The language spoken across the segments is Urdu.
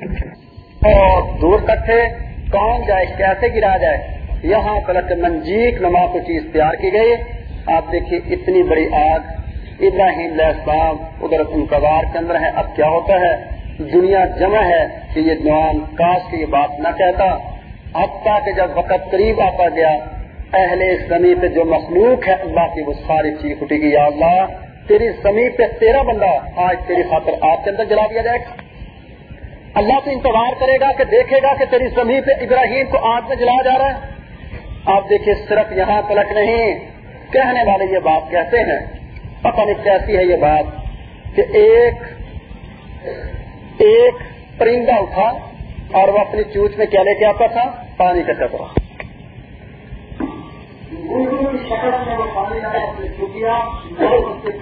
اور دور تک تھے کون جائے، کیسے گرا جائے؟ یہاں تلک منجیک نما کو چیز تیار کی گئی۔ آپ دیکھیے، اتنی بڑی آگ، ابراہیم علیہ السلام ادھر انکوار کے اندر ہے۔ اب کیا ہوتا ہے؟ دنیا جمع ہے کہ یہ جوان کاش کی یہ بات نہ کہتا۔ اب تک جب وقت قریب آتا گیا، اہل سمی پہ جو مخلوق ہے، اللہ کی وہ ساری چیز اٹھے گی یا اللہ، تیری سمی پہ تیرا بندہ آج تیری خاطر آپ کے اندر جلا دیا جائے گا۔ اللہ تو انتظار کرے گا کہ دیکھے گا کہ تیری سمی پہ ابراہیم کو آگ میں جلایا جا رہا ہے۔ آپ دیکھیے صرف یہاں تلک نہیں کہنے والے یہ بات کہتے ہیں۔ پتہ نہیں کیسی ہے یہ بات کہ ایک ایک پرندہ اٹھا اور وہ اپنی چوچ میں کیا لے کے آتا تھا؟ پانی کا ٹکرا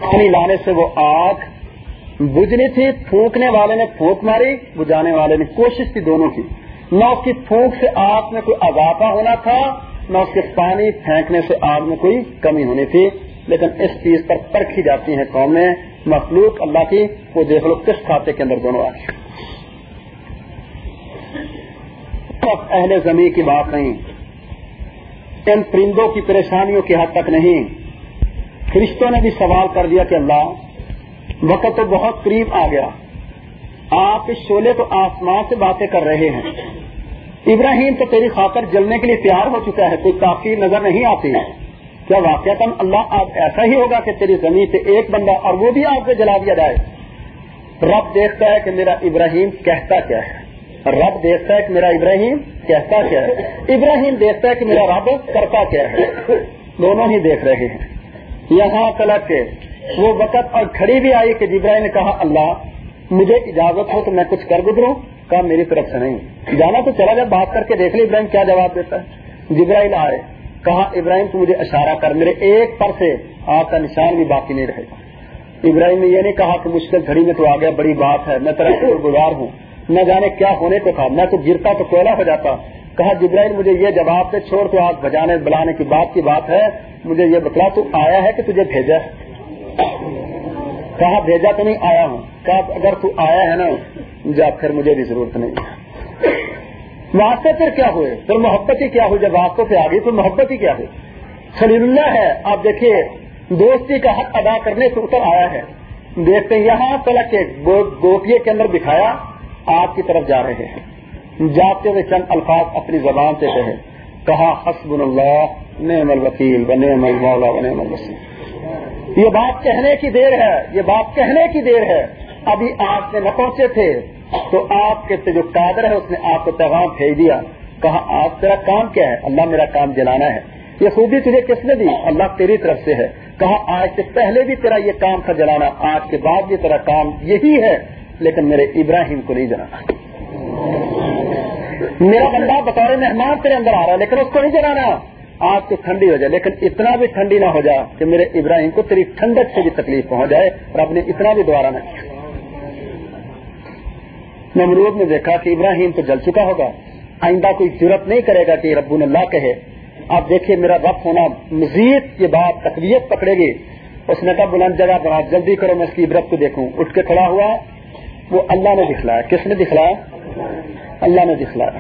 پانی لانے سے وہ آگ بجنی تھی پھونکنے والے نے پھونک ماری بجانے والے نے کوشش کی دونوں کی۔ نہ اس کی پھونک سے آگ میں کوئی اضافہ ہونا تھا، نہ اس کے پانی پھینکنے سے آگ میں کوئی کمی ہونی تھی۔ لیکن اس چیز پر پرکھی جاتی ہیں قومیں، مخلوق اللہ کی، وہ دیکھ لو کس کھاتے کے اندر دونوں آئے اہل زمین کی بات نہیں۔ ان پرندوں کی پریشانیوں کی حد تک نہیں۔ فرشتوں نے بھی سوال کر دیا کہ اللہ وقت تو بہت قریب آ گیا۔ آپ اس شولے تو آسمان سے باتیں کر رہے ہیں۔ ابراہیم تو تیری خاطر جلنے کے لیے تیار ہو چکا ہے، کوئی کافی نظر نہیں آتی۔ کیا واقع اللہ اب ایسا ہی ہوگا کہ تیری زمین سے ایک بندہ اور وہ بھی آپ سے جلا دیا جائے؟ رب دیکھتا ہے کہ میرا ابراہیم کہتا کیا ہے۔ رب دیکھتا ہے کہ میرا ابراہیم کہتا کیا ہے۔ ابراہیم دیکھتا ہے کہ میرا رب کرتا کیا ہے۔ دونوں ہی دیکھ رہے ہیں۔ یہاں تلک کے وہ وقت اور کھڑی بھی آئی کہ جبراہیم نے کہا، اللہ، مجھے اجازت ہو تو میں کچھ کر گزروں۔ کہا، میری طرف سے نہیں۔ جانا تو چلا جب بات کر کے دیکھ لی۔ ابراہیم کیا جواب دیتا ہے؟ جبرائیل آئے۔ کہا، ابراہیم، تو مجھے اشارہ کر۔ میرے ایک پر سے آگ کا نشان بھی باقی نہیں رہے گا۔ ابراہیم نے یہ نہیں کہا کہ مشکل گھڑی میں تو آ گیا، بڑی بات ہے، میں شکر گزار ہوں۔ نہ جانے کیا ہونے کو تھا میں تو گرتا تو کوئلہ ہو جاتا۔ کہا، جبرائیل، مجھے یہ جواب سے چھوڑ تو آگ بجانے، بلانے کی بات کی بات ہے۔ مجھے یہ بتلا، تو آیا ہے کہ تجھے بھیجا کہا بھیجا تو نہیں، آیا ہوں۔ کہا اگر تو آیا ہے نا جا پھر مجھے بھی ضرورت نہیں۔ واسطے پھر کیا ہوئے؟ پھر محبت ہی کیا ہوئی؟ جب واسطوں سے آ گئی تو محبت ہی کیا ہوئی؟ خلیل اللہ ہے، آپ دیکھیے، دوستی کا حق ادا کرنے سے اتر آیا ہے۔ دیکھتے ہیں، یہاں تلک کے گوپیے کے اندر دکھایا آپ کی طرف جا رہے ہیں۔ جاتے ہوئے چند الفاظ اپنی زبان سے کہے۔ کہا حسب اللہ، نعم الوکیل، و نعم المولا و نعم الوسیل یہ بات کہنے کی دیر ہے، یہ بات کہنے کی دیر ہے۔ ابھی آپ سے نہ پہنچے تھے، تو آپ کے جو قادر ہے، اس نے آپ کو پیغام بھیج دیا۔ کہا، آپ تیرا کام کیا ہے؟ اللہ میرا کام جلانا ہے۔ یہ خوبی تجھے کس نے دی؟ اللہ تیری طرف سے ہے۔ کہا، آج سے پہلے بھی تیرا یہ کام تھا جلانا، آج کے بعد بھی تیرا کام یہی ہے، لیکن میرے ابراہیم کو نہیں جلانا۔ میرا بندہ بطور مہمان تیرے اندر آ رہا ہے، لیکن اس کو نہیں جلانا۔ آج تو ٹھنڈی ہو جائے، لیکن اتنا بھی ٹھنڈی نہ ہو جائے کہ میرے ابراہیم کو تیری ٹھنڈک سے بھی تکلیف پہنچ جائے اور نے اتنا بھی دوبارہ نہ کیا۔ نمرود نے دیکھا کہ ابراہیم تو جل چکا ہوگا۔ آئندہ کوئی ضرورت نہیں کرے گا کہ رب اللہ کہے۔ آپ دیکھیے، میرا رب ہونا مزید یہ بات تقویت پکڑے گی۔ اس نے کہا، بلند جگہ بنا جلدی کرو، میں اس کی عبرت کو دیکھوں۔ اٹھ کے کھڑا ہوا، وہ اللہ نے دکھلایا۔ کس نے دکھلایا؟ اللہ نے دکھلایا۔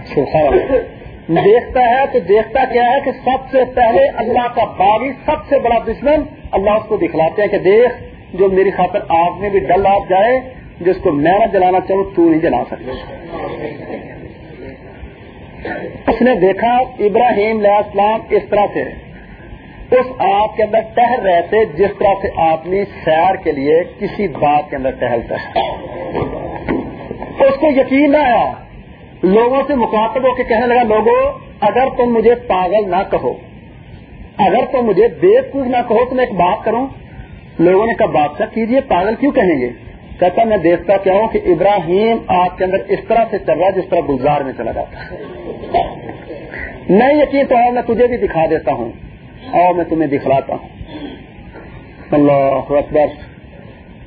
دیکھتا ہے تو دیکھتا کیا ہے کہ سب سے پہلے اللہ کا باغی سب سے بڑا دشمن اللہ اس کو دکھلاتے ہیں کہ دیکھ، جو میری خاطر آگ میں بھی ڈل آپ جائے، جس کو میں نہ جلانا چاہوں تو نہیں جلا سکتا۔ اس نے دیکھا ابراہیم علیہ السلام اس طرح سے، اس آگ کے اندر ٹہل رہے تھے، جس طرح سے آدمی سیر کے لیے کسی بات کے اندر ٹہلتا ہے۔ اس کو یقین نہ آیا لوگوں سے مخاطب ہو کے کہنے لگا لوگوں اگر تم مجھے پاگل نہ کہو، اگر تم مجھے بےکوف نہ کہو، تو میں ایک بات کروں. لوگوں نے کہا، بادشاہ کیجیے پاگل کیوں کہیں گے؟ کہتا، میں دیکھتا کیا ہوں کہ ابراہیم آپ کے اندر اس طرح سے چل رہا ہے جس طرح گلزار میں چلا جاتا ہے۔ نہیں یقین تو میں تجھے بھی دکھا دیتا ہوں اور میں تمہیں دکھلاتا ہوں۔ اللہ اکبر۔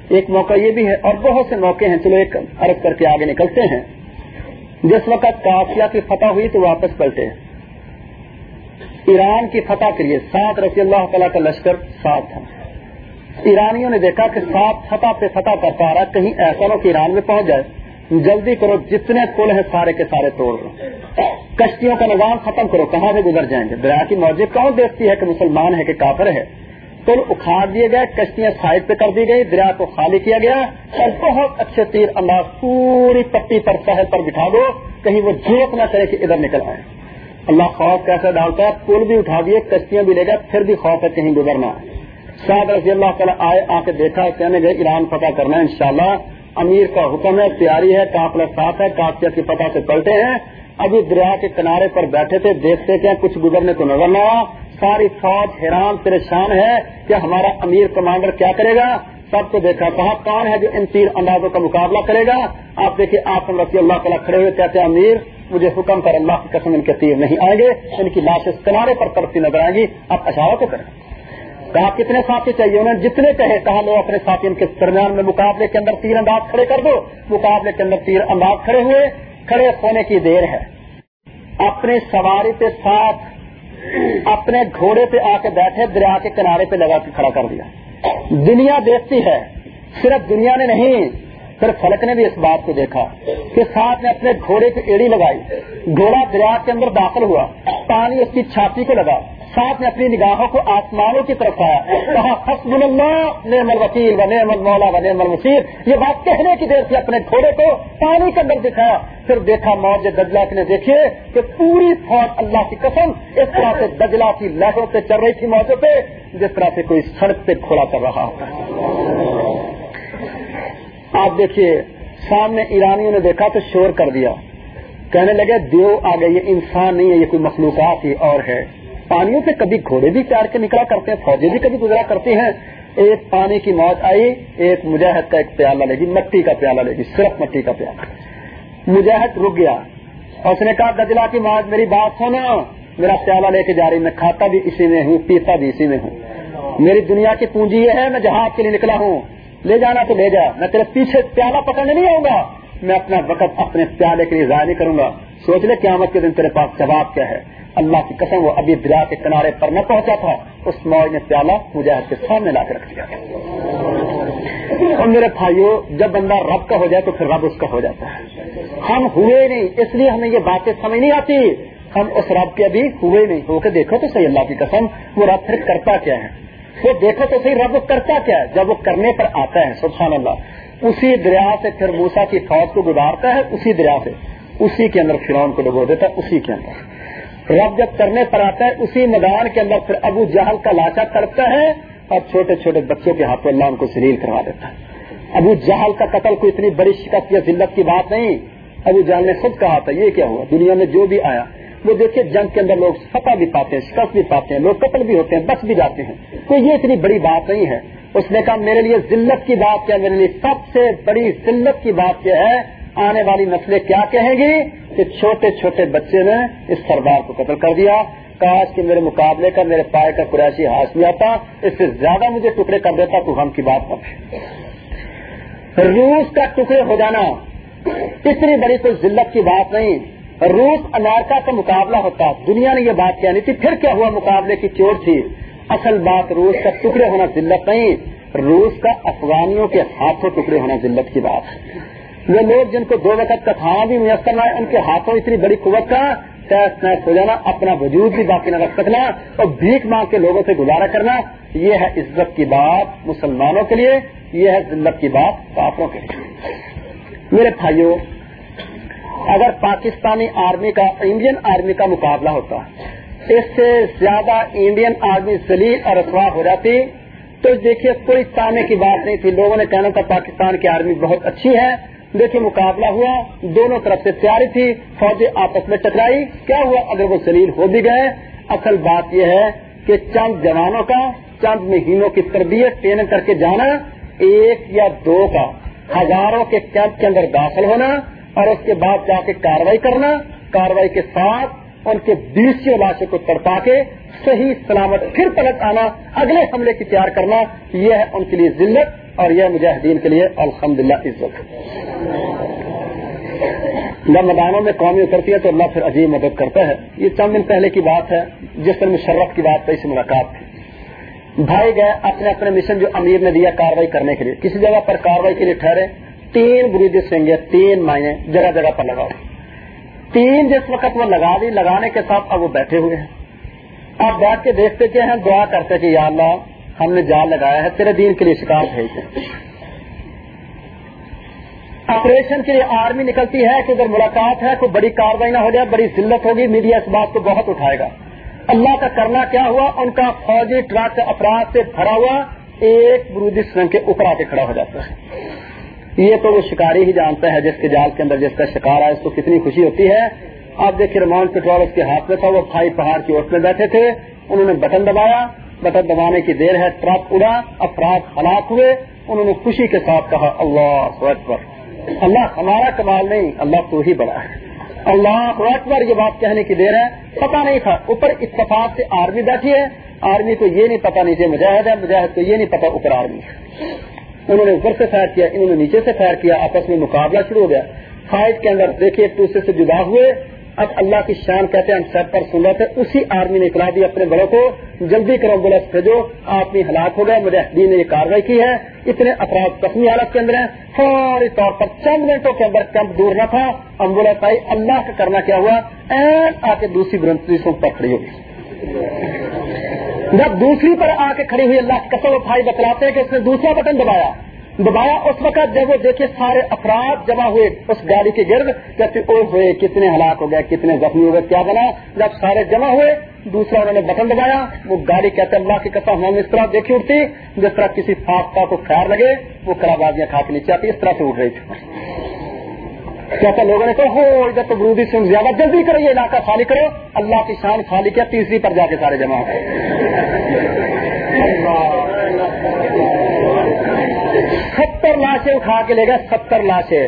ایک موقع یہ بھی ہے اور بہت سے موقع ہیں۔ چلو ایک عرض کر کے آگے نکلتے ہیں۔ جس وقت کافیا کی فتح ہوئی تو واپس پلٹے۔ ایران کی فتح کے لیے سات رسی اللہ تعالیٰ کا لشکر ساتھ تھا۔ ایرانیوں نے دیکھا کہ سات فتح پہ فتح کر پا رہا کہیں ایسا ہو کہ ایران میں پہنچ جائے۔ جلدی کرو، جتنے پل ہیں سارے کے سارے توڑ دو۔ کشتیوں کا نظام ختم کرو، کہاں سے گزر جائیں گے؟ دریا کی موجود کون دیکھتی ہے کہ مسلمان ہے کہ کافر ہے پل اکھاڑ دیے گئے، کشتیاں سائڈ پہ کر دی گئی دریا کو خالی کیا گیا۔ اور بہت اچھے تیر انداز پوری پٹی پر سہل پر بٹھا دو، کہیں وہ جھوک نہ کرے کہ ادھر نکل آئے۔ اللہ خوف کیسے ڈالتا ہے؟ پل بھی اٹھا دیے، کشتیاں بھی لے گئے، پھر بھی خوف ہے کہیں گزرنا۔ شاید رضی اللہ تعالیٰ آئے، آ کے دیکھا، کہنے گئے ایران فتح کرنا ہے، انشاءاللہ امیر کا حکم ہے، تیاری ہے کافلا صاف ہے کافیا کی فتح سے پلٹے ہیں۔ ابھی دریا کے کنارے پر بیٹھے تھے، دیکھتے کہ کچھ گزرنے کو نظر نہ آیا۔ ساری فوج حیران پریشان ہے کہ ہمارا امیر کمانڈر کیا کرے گا؟ سب کو دیکھا کہا کون ہے جو ان تین اندازوں کا مقابلہ کرے گا؟ آپ دیکھیے آپ رسی اللہ تعالیٰ کھڑے ہوئے کہتے ہیں، امیر، مجھے حکم کر اللہ کی قسم ان کے تیر نہیں آئیں گے، ان کی لاش اس کنارے پر ترقی نظر آئیں گی، آپ اشارہ تو کریں۔ کہا، کتنے ساتھی چاہیے؟ انہوں نے جتنے کہے، کہا، لو اپنے ساتھی ان کے درمیان میں مقابلے کے اندر تیر انداز کھڑے کر دو۔ مقابلے کے اندر تیر انداز کھڑے ہوئے، کھڑے ہونے کی دیر ہے۔ اپنی سواری کے ساتھ اپنے گھوڑے پہ آ کے بیٹھے، دریا کے کنارے پہ لگا کے کھڑا کر دیا۔ دنیا دیکھتی ہے، صرف دنیا نے نہیں، پھر فلک نے بھی اس بات کو دیکھا کہ ساتھ نے اپنے گھوڑے پہ ایڑی لگائی۔ گھوڑا دریا کے اندر داخل ہوا، پانی اس کی چھاتی کو لگا۔ ساتھ نے اپنی نگاہوں کو آسمانوں کی طرف آیا کہا حسب اللہ، نعم الوکیل و نعم المولا و نعم المصیر۔ یہ بات کہنے کی دیر سے اپنے گھوڑے کو پانی کے اندر دکھایا پھر دیکھا، موج دجلا نے دیکھیے کہ پوری فوج اللہ کی قسم اس طرح سے دجلا کی لہروں پہ چل رہی تھی موجود پہ، جس طرح سے کوئی سڑک پہ کھوڑا کر رہا آپ دیکھیے، سامنے ایرانیوں نے دیکھا تو شور کر دیا۔ کہنے لگے، دیو آ گئے یہ انسان نہیں ہے، یہ کوئی مخلوقات ہی اور ہے۔ پانیوں سے کبھی گھوڑے بھی چار کے نکلا کرتے ہیں فوجی بھی کبھی گزرا کرتے ہیں۔ ایک پانی کی موت آئی، ایک مجاہد کا ایک پیالہ لے گی، مٹی کا پیالہ لے گی، صرف مٹی کا پیالہ مجاہد رک گیا۔ اور اس نے کہا گجلا کی موت، میری بات سنو۔ میرا پیالہ لے کے جا رہی، میں کھاتا بھی اسی میں ہوں، پیتا بھی اسی میں ہوں۔ میری دنیا کی پونجی یہ ہے، میں جہاز کے لیے نکلا ہوں۔ لے جانا تو لے جا، میں تیرے پیچھے پیالہ پکڑنے نہیں آؤں گا۔ میں اپنا وقت اپنے پیالے کے لیے ضائع نہیں کروں گا۔ سوچ لے قیامت کے دن تیرے پاس جواب کیا ہے؟ اللہ کی قسم وہ ابھی دریا کے کنارے پر نہ پہنچا تھا، اس موج نے پیالہ مجاہد کے سامنے لا کے رکھ دیا۔ اور میرے بھائیوں جب بندہ رب کا ہو جائے تو پھر رب اس کا ہو جاتا ہے۔ ہم ہوئے نہیں، اس لیے ہمیں یہ باتیں سمجھ نہیں آتی۔ ہم اس رب کے ابھی ہوئے نہیں۔ ہو کے دیکھو تو صحیح اللہ کی قسم، وہ رب پھر کرتا کیا ہے؟ وہ دیکھو تو صحیح رب کرتا کیا ہے؟ جب وہ کرنے پر آتا ہے، سبحان اللہ۔ اسی دریا سے پھر موسا کی فوج کو گزارتا ہے، اسی دریا سے۔ اسی کے اندر فرون کو ڈبو دیتا ہے اسی کے اندر۔ رب جب کرنے پر آتا ہے، اسی میدان کے اندر پھر ابو جہل کا لاچا کرتا ہے اور چھوٹے چھوٹے بچوں کے ہاتھوں اللہ ان کو سلیل کروا دیتا ہے۔ ابو جہل کا قتل کوئی اتنی بڑی شکست یا ذلت کی بات نہیں۔ ابو جہل نے خود کہا تھا، یہ کیا ہوا؟ دنیا میں جو بھی آیا، وہ دیکھیے جنگ کے اندر لوگ فتح بھی پاتے ہیں، شکست بھی پاتے ہیں، لوگ قتل بھی ہوتے ہیں، بچ بھی جاتے ہیں۔ تو یہ اتنی بڑی بات نہیں ہے۔ اس نے کہا، میرے لیے ذلت کی بات کیا؟ میرے لیے سب سے بڑی ذلت کی بات کیا ہے آنے والی نسلیں کیا کہیں گی؟ کہ چھوٹے چھوٹے بچے نے اس سردار کو قتل کر دیا۔ کاش کہ میرے مقابلے کا، میرے پائے کا قریشی ہاتھ بھی آتا۔ اس سے زیادہ مجھے ٹکڑے کر دیتا تو ہم کی بات کر روس کا ٹکڑے ہو جانا اتنی بڑی کوئی ذلت کی بات نہیں۔ روس امریکہ کا مقابلہ ہوتا، دنیا نے یہ بات کہنی تھی۔ پھر کیا ہوا؟ مقابلے کی چوٹ تھی۔ اصل بات روس کا ٹکڑے ہونا ذلت نہیں۔ روس کا افغانیوں کے ہاتھوں ٹکڑے ہونا ذلت کی بات۔ وہ لوگ جن کو دو وقت کا کھانا بھی میسر نہ ہے، ان کے ہاتھوں اتنی بڑی قوت کا تیس نیس ہو جانا، اپنا وجود بھی باقی نہ رکھ سکنا اور بھیک مانگ کے لوگوں سے گزارا کرنا، یہ ہے عزت کی بات مسلمانوں کے لیے، یہ ہے ذلت کی بات کافروں کے لیے۔ میرے بھائیوں، اگر پاکستانی آرمی کا، انڈین آرمی کا مقابلہ ہوتا، اس سے زیادہ انڈین آرمی سلیل اور رسوا ہو جاتی، تو دیکھیے کوئی تانے کی بات نہیں تھی۔ لوگوں نے کہنا تھا پاکستان کی آرمی بہت اچھی ہے دیکھیے مقابلہ ہوا، دونوں طرف سے تیاری تھی، فوجیں آپس میں ٹکرائی۔ کیا ہوا؟ اگر وہ سلیل ہو بھی گئے، اصل بات یہ ہے کہ چند جوانوں کا، چند مہینوں کی تربیت ٹریننگ کر کے جانا ایک یا دو کا، ہزاروں کے کیمپ کے اندر داخل ہونا اور اس کے بعد جا کے کاروائی کرنا، کاروائی کے ساتھ ان کے بیسوں لاشوں کو تڑپا کے صحیح سلامت پھر پلٹ آنا، اگلے حملے کی تیار کرنا، یہ ہے ان کے لیے ذلت۔ اور یہ مجاہدین کے لیے الحمد للہ عزت جب میدانوں میں قومی اترتی ہے تو اللہ پھر عجیب مدد کرتا ہے۔ یہ چند دن پہلے کی بات ہے، جس دن مشرف کی بات پہ اس ملاقات تھی۔ بھائی گئے اپنے اپنے مشن جو امیر نے دیا کاروائی کرنے کے لیے۔ کسی جگہ پر کاروائی کے لیے ٹھہرے، تین بریدی سنگے، تین مائنے جگہ جگہ پر لگاؤ۔ تین جس وقت وہ لگا دی، لگانے کے ساتھ اب وہ بیٹھے ہوئے ہیں۔ آپ بیٹھ کے دیکھتے کیا ہیں، دعا کرتے کہ یا اللہ ہم نے جال لگایا ہے، تیرے دین کے لیے شکار بھیجتے آپریشن کے لیے آرمی نکلتی ہے، کہ اگر ملاقات ہے کوئی بڑی کاروائی نہ ہو جائے، بڑی ذلت ہوگی میڈیا اس بات کو بہت اٹھائے گا۔ اللہ کا کرنا کیا ہوا؟ ان کا فوجی ٹرک افراد سے بھرا ہوا ایک برودی سنگ کے اوپر آ کے کھڑا ہو جاتا ہے۔ یہ تو وہ شکاری ہی جانتا ہے، جس کے جال کے اندر جس کا شکار ہے اس کو کتنی خوشی ہوتی ہے۔ آپ دیکھیے ریماؤنٹ پیٹرول اس کے ہاتھ میں تھا، وہ بھائی پہاڑ کی اوٹ میں بیٹھے تھے، انہوں نے بٹن دبایا۔ بٹن دبانے کی دیر ہے، ٹرک اڑا، افراد ہلاک ہوئے، انہوں نے خوشی کے ساتھ کہا، اللہ اکبر۔ اللہ ہمارا کمال نہیں، اللہ تو ہی بڑا ہے۔ اللہ اکبر، یہ بات کہنے کی دیر ہے۔ پتا نہیں تھا، اوپر اتفاق سے آرمی بیٹھی ہے۔ آرمی کو یہ نہیں پتا نیچے مجاہد ہے، مجاہد کو یہ نہیں پتا اوپر آرمی ہے۔ انہوں نے اوپر سے فائر کیا، انہوں نے نیچے سے فائر کیا، آپس میں مقابلہ شروع ہو گیا۔ فائٹ کے اندر دیکھیے ایک دوسرے سے جدا ہوئے۔ اب اللہ کی شان کہتے ہیں، ہم سب پر سن رہے تھے۔ اسی آرمی نے اطلاع دی اپنے بڑوں کو، جلدی کرو بولس بھیجو۔ آدمی ہلاک ہو گئے، مجھے نے یہ کاروائی کی ہے۔ اتنے افراد زخمی حالت کے اندر ہیں۔ فوری طور پر چند منٹوں کے اندر کیمپ دور نہ تھا۔ ایمبولینس آئی، اللہ کا کرنا کیا ہوا؟ این آ کے دوسری برنسوں پر کھڑی ہوگی جب دوسری پر آ کے کھڑی ہوئی، اللہ کی قسم بتلاتے ہیں کہ اس نے دوسرا بٹن دبایا۔ دوبارہ اس وقت جب وہ دیکھے سارے افراد جمع ہوئے اس گاڑی کے گرد، کہتے او ہوئے، کتنے ہلاک ہو گئے، کتنے زخمی ہو گئے، کیا بنا؟ جب سارے جمع ہوئے، دوسرا انہوں نے بٹن دبایا، وہ گاڑی کہتے اللہ کی قسم، ہم اس طرح دیکھی اٹھتی، جس طرح کسی فاقہ کو خیر لگے، وہ کرا بازیاں کھا کے نیچے آتی، اس طرح سے اٹھ رہی تھی۔ کہتا لوگوں نے کہا ہو ادھر تو برودی سنگھ زیادہ جلدی کرو، یہ علاقہ خالی کرو۔ اللہ کی شان خالی کیا، تیسری پر جا کے سارے جمع ہو ستر لاشیں اٹھا کے لے گئے، ستر لاشیں۔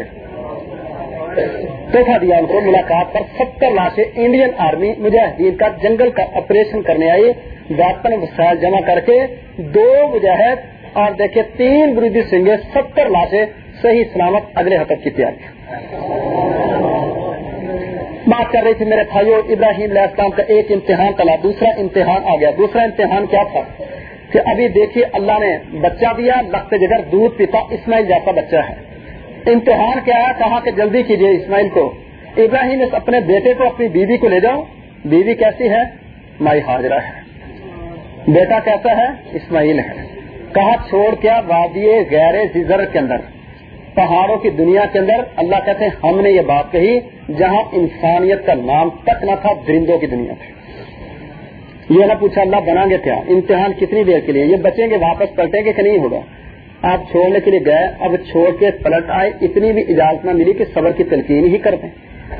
توحفہ دیا ان کو ملاقات پر ستر لاشیں۔ انڈین آرمی، مجاہدین کا جنگل کا آپریشن کرنے آئی۔ ویپن وسائل جمع کر کے دو مجاہد اور دیکھیں تین بریدی سنگے ستر لاشیں صحیح سلامت اگلے حقت کی تیاری۔ بات کر رہی تھی میرے بھائیو ابراہیم علیہ السلام کا ایک امتحان تلا، دوسرا امتحان آ گیا۔ دوسرا امتحان کیا تھا؟ کہ ابھی دیکھیے اللہ نے بچہ دیا، لخت جگر دودھ پیتا، اسماعیل جیسا بچہ ہے۔ امتحان کیا ہے؟ کہا کہ جلدی کیجیے اسماعیل کو۔ ابراہیم اس اپنے بیٹے کو، اپنی بیوی کو لے جاؤ۔ بیوی کیسی ہے؟ مائی حاضرہ ہے۔ بیٹا کیسا ہے؟ اسماعیل ہے۔ کہا، چھوڑ کیا وادی غیر زر کے اندر۔ پہاڑوں کی دنیا کے اندر اللہ کہتے ہیں، ہم نے یہ بات کہی، جہاں انسانیت کا نام تک نہ تھا، درندوں کی دنیا تھی۔ یہ نہ پوچھا اللہ بنا گے کیا؟ امتحان کتنی دیر کے لیے؟ یہ بچیں گے واپس پلٹیں گے کہ نہیں ہوگا؟ آپ چھوڑنے کے لیے گئے، اب چھوڑ کے پلٹ آئے، اتنی بھی اجازت نہ ملی کہ صبر کی تلقین ہی کر دیں۔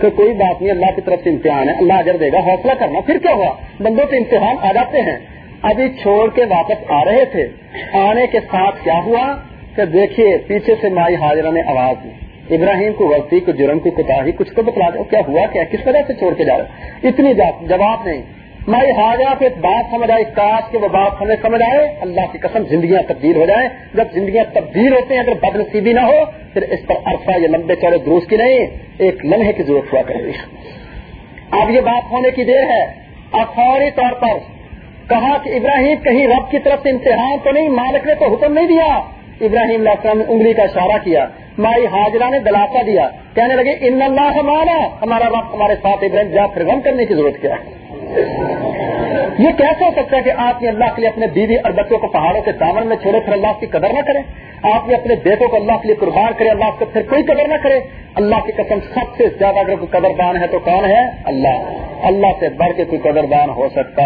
تو کوئی بات نہیں، اللہ کی طرف سے امتحان ہے، اللہ اجر دے گا، حوصلہ کرنا۔ پھر کیا ہوا؟ بندوں کے امتحان آ جاتے ہیں۔ ابھی چھوڑ کے واپس آ رہے تھے۔ آنے کے ساتھ کیا ہوا؟ کہ دیکھیے، پیچھے سے مائی حاضرہ نے آواز دی۔ ابراہیم کو غلطی، کو جرم، کو کتا کچھ تو بتلا دو کیا ہوا؟ کیا؟ کس وجہ سے چھوڑ کے جا رہے؟ اتنی جواب نہیں۔ میں حاضرہ ایک بات سمجھ آئی کاش کے وہ بات ہمیں سمجھ آئے، اللہ کی قسم زندگیاں تبدیل ہو جائیں۔ جب زندگیاں تبدیل ہوتے ہیں، اگر بد نصیبی نہ ہو، پھر اس پر عرصہ یا لمبے چوڑے دروس کی نہیں، ایک لمحے کی ضرورت ہوا کرے گی۔ اب یہ بات ہونے کی دیر ہے۔ اب فوری طور پر کہا کہ ابراہیم کہیں رب کی طرف سے امتحان تو نہیں، مالک نے تو حکم نہیں دیا۔ ابراہیم علیہ السلام نے انگلی کا اشارہ کیا۔ مائی حاضرہ نے دلاسا دیا۔ کہنے لگے، ان اللہ ہمارا ہمارا رب ہمارے ساتھ ابراہیم جا پھر غم کرنے کی ضرورت کیا ہے؟ یہ کیسے ہو سکتا ہے کہ آپ نے اللہ کے لیے اپنے بیوی اور بچوں کو پہاڑوں کے دامن میں چھوڑے پھر اللہ کی قدر نہ کریں آپ نے اپنے بیٹوں کو اللہ کے لیے قربان کرے، اللہ سے پھر کوئی قدر نہ کرے؟ اللہ کی قسم سب سے زیادہ اگر کوئی قدردان ہے تو کون ہے؟ اللہ۔ اللہ سے بڑھ کے کوئی قدردان ہو سکتا۔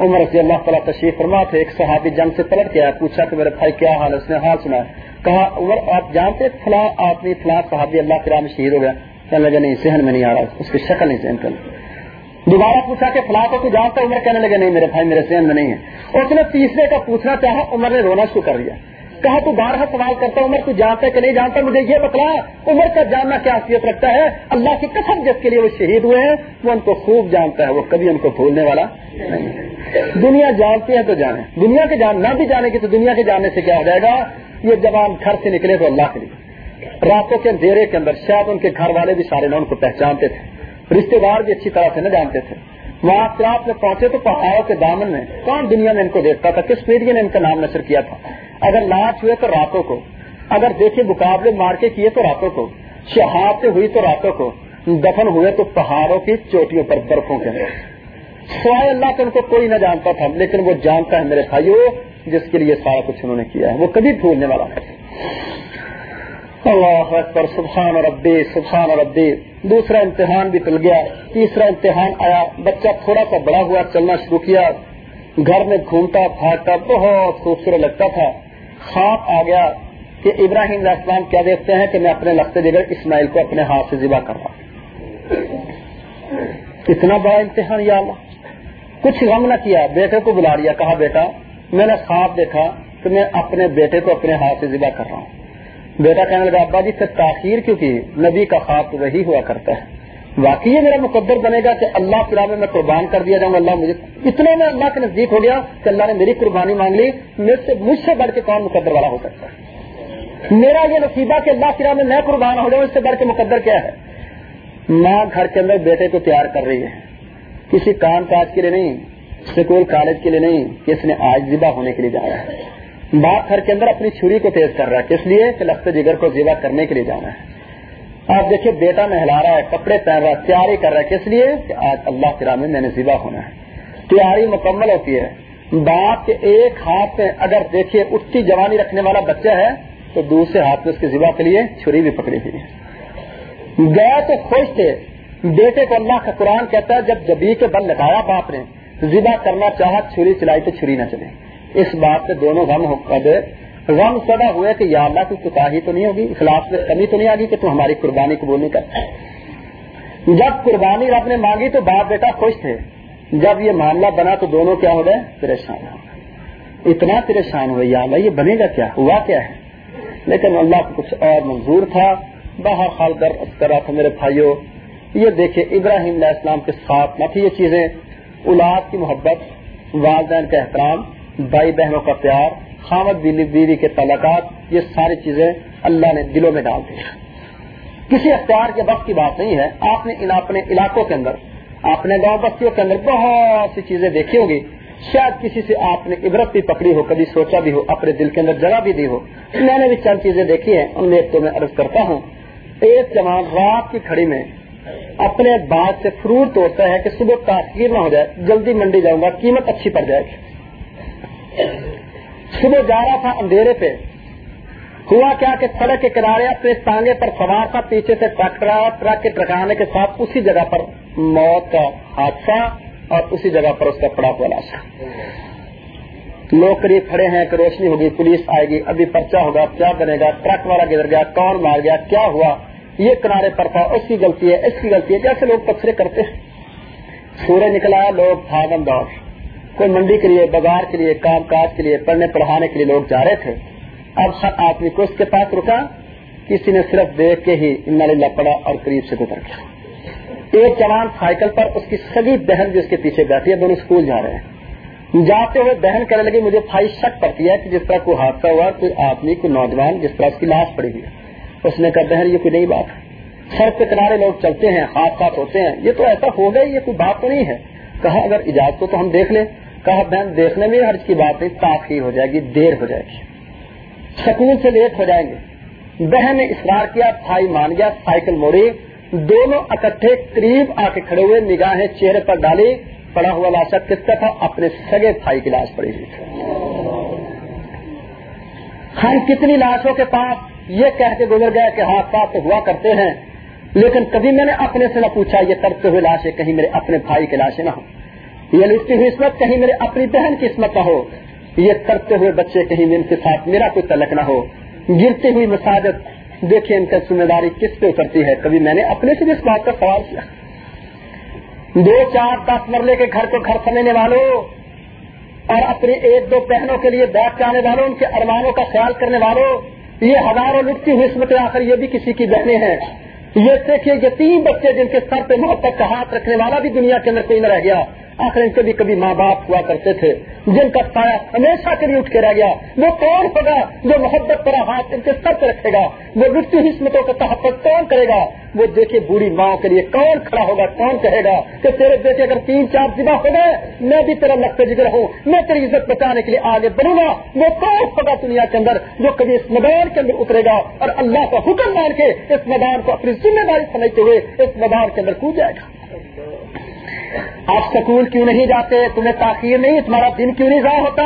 عمر رضی اللہ تعالیٰ تشریف فرما تھے، ایک صحابی جنگ سے پلٹ گیا پوچھا کہ میرے بھائی کیا حال اس نے حال سنا۔ کہا، عمر، آپ جانتے فلاں آدمی، فلاں صحابی اللہ کے رام شہید ہو گیا؟ کہنے لگا نہیں، ذہن میں نہیں آ رہا، اس کی شکل نہیں ذہن کر دوبارہ پوچھا کہ فلاں کو جانتا عمر کہنے لگے، نہیں، میرے بھائی، میرے سین میں نہیں ہے۔ اس نے تیسرے کا پوچھنا چاہا، عمر نے رونا شروع کر دیا۔ کہا، تو بارہ سوال کرتا عمر، تو جانتا کہ نہیں جانتا؟ مجھے یہ بتلا، عمر کا جاننا کیا حیثیت رکھتا ہے؟ اللہ کی قسم، جس کے لیے وہ شہید ہوئے ہیں، وہ ان کو خوب جانتا ہے، وہ کبھی ان کو بھولنے والا نہیں ہے۔ دنیا جانتی ہے تو جانے، دنیا کے جان نہ بھی جانے کی تو دنیا کے جاننے سے کیا ہو جائے گا؟ یہ جوان گھر سے نکلے تو اللہ کے لیے۔ راتوں کے اندھیرے کے اندر شاید ان کے گھر والے بھی سارے نہ ان کو پہچانتے تھے۔ رشتے دار بھی اچھی طرح سے نہ جانتے تھے۔ وہاں آپ میں پہنچے تو پہاڑوں کے دامن میں کون دنیا میں ان کو دیکھتا تھا؟ کس میڈیا نے ان کا نام نشر کیا تھا؟ اگر لاش ہوئے تو راتوں کو، اگر دیکھیں مقابلے مار کے کیے تو راتوں کو شہاد سے ہوئی تو راتوں کو، دفن ہوئے تو پہاڑوں کی چوٹیوں پر برفوں کے۔ اندر سوائے اللہ کے ان کو کوئی نہ جانتا تھا، لیکن وہ جانتا ہے میرے بھائیوں، جس کے لیے سارا کچھ انہوں نے کیا ہے۔ وہ کبھی بھولنے والا اللہ اکبر، سبحان ربی سبحان ربی۔ دوسرا امتحان بھی ٹل گیا، تیسرا امتحان آیا، بچہ تھوڑا سا بڑا ہوا، چلنا شروع کیا۔ گھر میں گھومتا پھاٹتا بہت خوبصورت لگتا تھا۔ خواب آ گیا کہ ابراہیم علیہ السلام کیا دیکھتے ہیں کہ میں اپنے لگتے جگر اسماعیل کو اپنے ہاتھ سے ذبح کر رہا اتنا بڑا امتحان، یا اللہ۔ کچھ غم نہ کیا، بیٹے کو بلا لیا، کہا، بیٹا، میں نے خواب دیکھا کہ میں اپنے بیٹے کو اپنے ہاتھ سے ذبح کر رہا ہوں۔ بیٹا کہنے لگا، ابا جی پھر تاخیر کیوں کی؟ نبی کا خواب تو وہی ہوا کرتا ہے۔ واقعی یہ میرا مقدر بنے گا کہ اللہ پھر میں قربان کر دیا جاؤں، اللہ مجھے اتنا میں اللہ کے نزدیک ہو گیا کہ اللہ نے میری قربانی مانگ لی مجھ سے بڑھ کے کون مقدر والا ہو سکتا ہے؟ میرا یہ نصیبہ کہ اللہ پھر میں میں قربان ہو جاؤں، اس سے بڑھ کے مقدر کیا ہے؟ ماں گھر کے اندر بیٹے کو تیار کر رہی ہے۔ کسی کام کاج کے لیے نہیں اسکول کالج کے لیے نہیں کس نے آج ذبح ہونے کے لیے جانا ہے۔ باپ گھر کے اندر اپنی چھری کو تیز کر رہا ہے، کس لیے؟ کہ لخت جگر کو ذبح کرنے کے لیے جانا ہے۔ آپ دیکھیے، بیٹا نہلا رہا ہے، کپڑے پہن رہا ہے، تیاری کر رہا ہے، کس لیے؟ کہ آج اللہ کے راہ میں میں نے ذبح ہونا ہے۔ تیاری مکمل ہوتی ہے۔ باپ کے ایک ہاتھ میں اگر دیکھیے اٹھتی جوانی رکھنے والا بچہ ہے، تو دوسرے ہاتھ میں اس کی ذبح کے لیے چھری بھی پکڑی ہوئی ہے۔ گئے تو خوش تھے۔ بیٹے کو اللہ کا قرآن کہتا ہے، جب جبی کے بل لگایا باپ نے، ذبح کرنا چاہا، چھری چلائی تو چھری نہ چلے۔ اس بات سے دونوں غم ہو دے غم سدا ہوئے کہ یا اللہ کی کوتاہی تو نہیں ہوگی، اخلاص میں کمی تو نہیں آگی کہ تو ہماری قربانی قبول نہیں کرتا جب قربانی رب نے مانگی تو باپ بیٹا خوش تھے۔ جب یہ معاملہ بنا تو دونوں کیا ہو گئے؟ پریشان اتنا پریشان ہوئے، یا اللہ، یہ بنے گا کیا؟ ہوا کیا ہے؟ لیکن اللہ کو کچھ اور منظور تھا۔ باہر خال در کرا تھا میرے بھائیوں یہ دیکھیں ابراہیم علیہ السلام کے ساتھ نہ تھی یہ چیزیں۔ اولاد کی محبت، والدین کا احترام۔ بھائی بہنوں کا پیار، خامد بیوی کے تعلقات یہ ساری چیزیں اللہ نے دلوں میں ڈال دی کسی اختیار کے وقت کی بات نہیں ہے۔ آپ نے ان اپنے علاقوں کے اندر، اپنے گاؤں بستیوں کے اندر بہت سی چیزیں دیکھی ہوگی شاید کسی سے آپ نے عبرت بھی پکڑی ہو، کبھی سوچا بھی ہو، اپنے دل کے اندر جگہ بھی دی ہو۔ میں نے بھی چند چیزیں دیکھی ہیں، ان میں ایک تو میں عرض کرتا ہوں۔ ایک جوان رات کی کھڑی میں اپنے باغ سے فروٹ توڑتا ہے کہ صبح تاخیر نہ ہو جائے، جلدی منڈی جاؤں گا، قیمت اچھی پڑ جائے گی۔ صبح جا رہا تھا اندھیرے پہ۔ ہوا کیا کہ سڑک کے کنارے اپنے تانگے پر سوار تھا، پیچھے سے ٹرک ٹکرا ٹرک کے ٹرکانے کے ساتھ اسی جگہ پر موت کا حادثہ اور اسی جگہ پر اس کا پڑا ہوا لاشا۔ لوگ قریب کھڑے ہیں کہ روشنی ہوگی، پولیس آئے گی، ابھی پرچہ ہوگا، کیا بنے گا، ٹرک والا گزر گیا، کون مار گیا، کیا ہوا؟ یہ کنارے پر تھا، اس کی غلطی ہے، اس کی غلطی ہے، جیسے لوگ پتھرے کرتے ہیں۔ سورج نکلا، لوگ بھاگم دوڑ کوئی منڈی کے لیے، بازار کے لیے، کام کاج کے لیے، پڑھنے پڑھانے کے لیے لوگ جا رہے تھے۔ اب ہر آدمی کو اس کے پاس رکا، کسی نے صرف دیکھ کے ہی ان پڑا اور قریب سے گزر گیا۔ ایک جوان سائیکل پر اس کی سبھی بہن بھی اس کے پیچھے بیٹھی ہے دونوں اسکول جا رہے ہیں۔ جاتے ہوئے بہن کرنے لگی، مجھے بھائی شک پڑتی ہے کہ جس طرح کوئی حادثہ ہوا، کوئی آدمی، کوئی نوجوان جس طرح اس کی لاش پڑی ہوئی ہے۔ اس نے کہا، بہن، یہ کوئی نئی بات ہے۔ سڑک کے کنارے لوگ چلتے ہیں ہاتھ حادثات ہوتے ہیں۔ یہ تو ایسا ہو گئے یہ کوئی بات تو نہیں ہے۔ کہا، اگر اجازت ہو تو ہم دیکھ لیں۔ کہا، بہن، دیکھنے میں حرج کی بات نہیں تاخیر ہو جائے گی، دیر ہو جائے گی۔ سکون سے لیٹ ہو جائیں گے۔ بہن نے اصرار کیا، بھائی مان گیا، سائیکل موڑی۔ دونوں اکٹھے قریب آ کے کھڑے ہوئے، نگاہیں چہرے پر ڈالی۔ پڑا ہوا لاشا کس کا تھا؟ اپنے سگے بھائی کی لاش پڑی ہوئی ہم کتنی لاشوں کے پاس یہ کہہ کے گزر گئے کہ ہاں، ہاتھ پاس ہوا کرتے ہیں، لیکن کبھی میں نے اپنے سے نہ پوچھا، یہ ترتے ہوئے لاشیں کہیں میرے اپنے بھائی کے لاشیں نہ ہوں۔ یعنی یہ لکھتی ہوئی اسمت کہیں میرے اپنی بہن کی اسمت نہ ہو، یہ کرتے ہوئے بچے کہیں ان کے ساتھ میرا کوئی تعلق نہ ہو۔ گرتی ہوئی مساجد، دیکھیں ان کا ذمہ داری کس پہ اترتی ہے۔ کبھی میں نے اپنے سے بھی اس بات کا سوال کیا۔ دو چار دس مرلے کے گھر کو گھر سمجھنے والوں اور اپنی ایک دو بہنوں کے لیے بیٹھ جانے والوں، ان کے ارمانوں کا خیال کرنے والوں، یہ ہزاروں لٹتی ہوئی اسمت آخر یہ بھی کسی کی بہنیں ہیں۔ یہ دیکھیے، یہ تین بچے جن کے سر پہ محبت کا ہاتھ رکھنے والا بھی دنیا کے اندر کوئی نہ رہ گیا۔ آخر ان کے بھی کبھی ماں باپ ہوا کرتے تھے۔ جن کا سایہ ہمیشہ کے لیے اٹھ کے رہ گیا، وہ کون ہوگا جو محبت پر ہاتھ ان کے سر پہ رکھے گا؟ وہ مٹی حسمتوں کا تحفظ کون کرے گا؟ وہ دیکھے بوڑھی ماں کے لیے کون کھڑا ہوگا، کون کہے گا کہ تیرے بیٹے اگر تین چار جبا ہو گئے، میں بھی تیرا لگتے جگر ہوں، میں تیری عزت بچانے کے لیے آگے بڑھوں گا۔ وہ کون ہوگا دنیا کے اندر جو کبھی اس میدان کے اندر اترے گا اور اللہ کا حکم مان کے اس میدان کو اپنی ذمہ داری سمجھتے ہوئے اس میدان کے اندر کود جائے گا؟ آپ سکول کیوں نہیں جاتے؟ تمہیں تاخیر نہیں، تمہارا دن کیوں نہیں ضائع ہوتا؟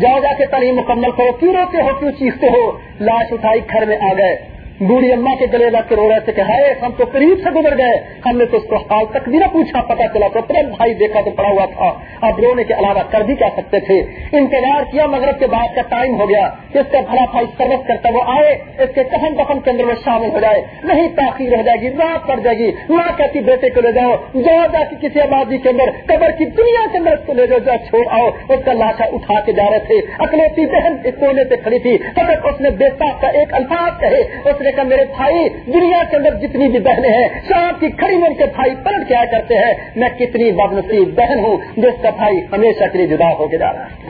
جاؤ جا کے تعلیم مکمل کرو، کیوں روتے ہو؟ کیوں چیختے ہو؟ لاش اٹھائی گھر میں آ گئے۔ بوڑھی اما کے گلے لگ کے رو رہے تھے کہ ہائے، ہم تو قریب سے گزر گئے۔ ہم نے تو اس کو حال تک بھی نہ پوچھا، پتا چلا تو ترنت بھائی دیکھا تو پڑا ہوا تھا۔ اب رونے کے علاوہ کر بھی کیا سکتے تھے؟ انتظار کیا مغرب کے بعد کا ٹائم ہو گیا۔ اس کا بھلا بھائی سروس کرتا وہ آئے، اس کے کفن دفن کے اندر وہ شامل ہو جائے۔ نہیں، تاخیر ہو جائے گی، رات پڑ جائے گی۔ ماں کہتی، بیٹے کو لے جاؤ۔ جاؤ جا کے کسی آبادی کے اندر، قبر کی دنیا کے اندر اس کو لے جاؤ، جا چھوڑ آؤ۔ اس کا لاشا اٹھا کے جا رہے تھے۔ اکلوتی بہن اس کونے پہ کھڑی تھی۔ اس نے بے کا ایک الفاظ کہے۔ اس نے نے کہا میرے بھائی، دنیا کے اندر جتنی بھی بہنیں ہیں، شام کی کھڑی میں ان کے بھائی پلٹ کے آیا کرتے ہیں۔ میں کتنی بد نصیب بہن ہوں جس کا بھائی ہمیشہ کے لیے جدا ہو کے جا رہا ہے۔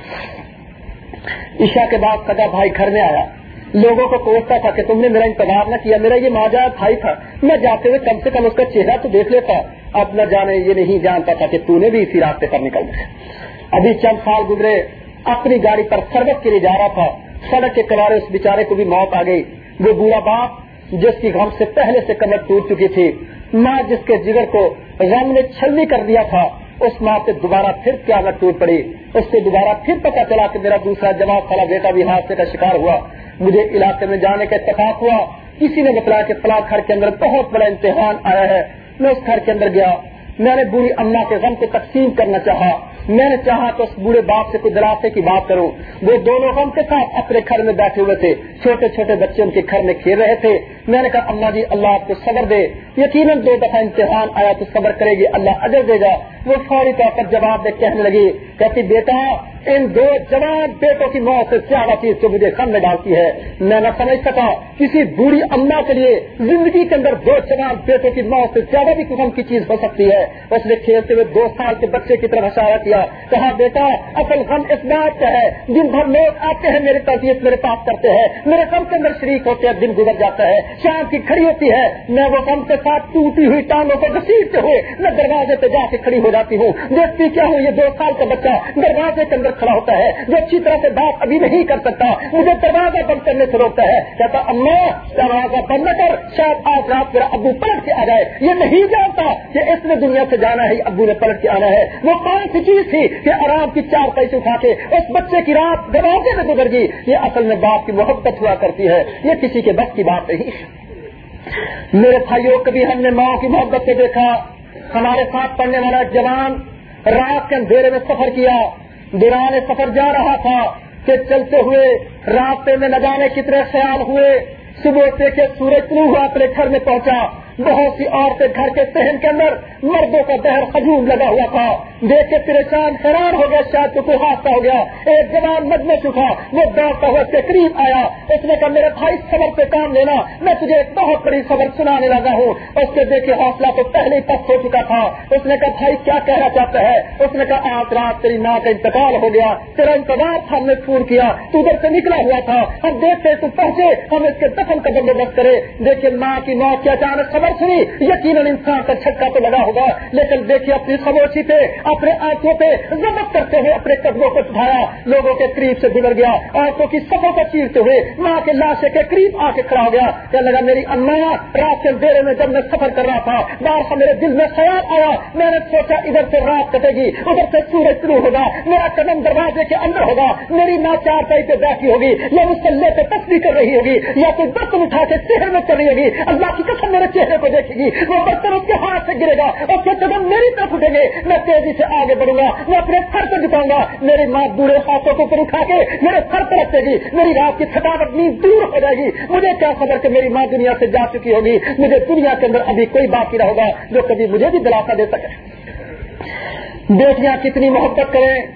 عشاء کے بعد سگا بھائی گھر میں آیا۔ لوگوں کو کوستا تھا کہ تم نے میرا انتظار نہ کیا، میرا یہ ماجا بھائی تھا۔ میں جاتے ہوئے کم سے کم اس کا چہرہ تو دیکھ لیتا۔ اب نہ جانے، یہ نہیں جانتا تھا کہ تو نے بھی اسی راستے پر نکل گئے ابھی چند سال گزرے، اپنی گاڑی پر سروس کے لیے جا رہا تھا۔ سڑک کے کنارے اس بیچارے کو بھی موت آ گئی۔ وہ بوڑھا باپ جس کی غم سے پہلے سے کمر ٹوٹ چکی تھی۔ ماں جس کے جگر کو غم نے چھلنی کر دیا تھا، اس ماں سے دوبارہ پھر کیا نہ ٹوٹ پڑی۔ اس سے دوبارہ پھر پتا چلا کہ میرا دوسرا جماعت والا بیٹا بھی حادثے کا شکار ہوا۔ مجھے علاقے میں جانے کا اتفاق ہوا۔ کسی نے بتایا کہ فلاں گھر کے اندر بہت بڑا امتحان آیا ہے۔ میں اس گھر کے اندر گیا۔ میں نے بری اما کے غم کو تقسیم کرنا چاہا۔ میں نے چاہا تو اس بوڑھے باپ سے کوئی دلاسے کی بات کروں۔ وہ دونوں غم کے ساتھ اپنے گھر میں بیٹھے ہوئے تھے۔ چھوٹے چھوٹے بچے ان کے گھر میں کھیل رہے تھے۔ میں نے کہا، اما جی اللہ آپ کو صبر دے۔ یقیناً دو دفعہ امتحان آیا تو صبر کرے گی، اللہ اجر دے گا۔ وہ فوری طور پر جواب دے کہنے لگی، کہتی، بیٹا، ان دو جوان بیٹوں کی موت سے زیادہ چیز جو مجھے خم میں ڈالتی ہے۔ میں نہ سمجھ سکا کسی بری اما کے لیے زندگی کے اندر دو جوان بیٹوں کی موت سے زیادہ بھی قسم کی چیز ہو سکتی ہے۔ اس نے کھیلتے ہوئے دو سال کے بچے کی طرف اشارہ کیا کہا، بیٹا، اصل غم اس بات کا ہے دن بھر لوگ آتے ہیں میری تربیت میرے پاس کرتے ہیں، میرے غم کے اندر شریک ہوتے ہیں، دن گزر جاتا ہے، شام کی کھڑی ہوتی ہے، میں وہ غم کے ساتھ ٹوٹی ہوئی ٹانگوں کو گسیٹتے ہوئے میں دروازے پہ جا کے کھڑی ہو جاتی ہوں۔ دیکھتی کیا ہوں، یہ دو سال کا بچہ دروازے کے اندر کھڑا ہوتا ہے، جو اچھی طرح سے بات ابھی نہیں کر سکتا، مجھے دروازہ بند کرنے سے روکتا ہے۔ کہتا، اما، دروازہ بند نہ کر، شاید آج رات میرا ابو پلٹ کے آ جائے۔ یہ نہیں جانتا کہ اس نے دنیا سے جانا ہے ابو نے پلٹ کے آنا ہے۔ وہ کون سی چیز تھی کہ آرام کی چار پیسے اٹھا کے اس بچے کی رات دروازے میں گزر گئی۔ یہ اصل میں باپ کی محبت ہوا کرتی ہے، یہ کسی کے بس کی بات نہیں۔ میرے بھائیوں، کبھی ہم نے ماں کی محبت سے دیکھا، ہمارے ساتھ پڑھنے والا جوان رات کے اندھیرے میں سفر کیا۔ دوران سفر جا رہا تھا کہ چلتے ہوئے راستے میں نہ جانے کتنے خیال ہوئے۔ صبح سے کہ سورج طلوع ہوا، اپنے گھر میں پہنچا۔ بہت سی عورتیں گھر کے سہن کے اندر مردوں کا دہر خجوم لگا ہوا تھا۔ دیکھ کے پریشان حیران ہو گیا شاید تو حادثہ ہو گیا۔ ایک جوان مد میں چکا وہ دوڑتا ہوا کے قریب آیا۔ اس نے کہا، میرے بھائی صبر پہ کام لینا، میں تجھے ایک بہت بڑی خبر سنانے لگا ہوں۔ اس کے دیکھے حوصلہ تو پہلے ہی پس ہو چکا تھا۔ اس نے کہا، بھائی، کیا کہنا چاہتا ہے؟ اس نے کہا، آج رات تیری ماں کا انتقال ہو گیا۔ تیرا انتظار تھا، ہم نے فون کیا۔ تو ادھر سے نکلا ہوا تھا۔ ہم دیکھتے تو پہنچے۔ ہم اس کے دفن کا بندوبست کرے۔ دیکھیے، ماں کی موت کی اچانک خبر سنی یقیناً انسان کا چھکا تو لگا ہوگا، لیکن دیکھیے اپنی خاموشی پہ، اپنے آنکھوں پہ ضبط کرتے ہوئے اپنے قدموں کو چڑھایا لوگوں کے قریب سے گزر گیا، آنکھوں کی سفوں کو چیرتے ہوئے ماں کے لاشے کے قریب آ کے کھڑا ہو گیا۔ کہنے لگا، میری اما، رات کے دیرے میں جب میں سفر کر رہا تھا، بار میرے دل میں خیال آیا، میں نے سوچا ادھر سے رات کٹے گی، ادھر سے سورج شروع ہوگا، میرا قدم دروازے کے اندر ہوگا، میری ماں چار پائی پہ بیٹھی ہوگی، یا مسلے پہ تصویر کر رہی ہوگی، یا کوئی برتن اٹھا کے چہرے میں کر رہی ہوگی۔ اللہ کی قسم میرے چہرے کو دیکھے گی، وہ برتن اس کے ہاتھ سے گرے گا اور پھر قدم میری طرف اٹھیں گے۔ میں تیزی سے آگے بڑھوں گا، میں اپنے سر کو جتاؤں گا۔ میری ماں بوڑھے ہاتھوں کو اوپر اٹھا کے میرے سر پہ رکھے گی۔ میری رات کی تھکاوٹ نیند دور ہو جائے گی۔ مجھے کیا خبر کہ میری ماں دنیا سے جا چکی ہوگی؟ مجھے دنیا کے اندر ابھی کوئی باقی رہے گا جو کبھی مجھے بھی دلاسا دے سکے۔ بیٹیاں کتنی محبت کریں،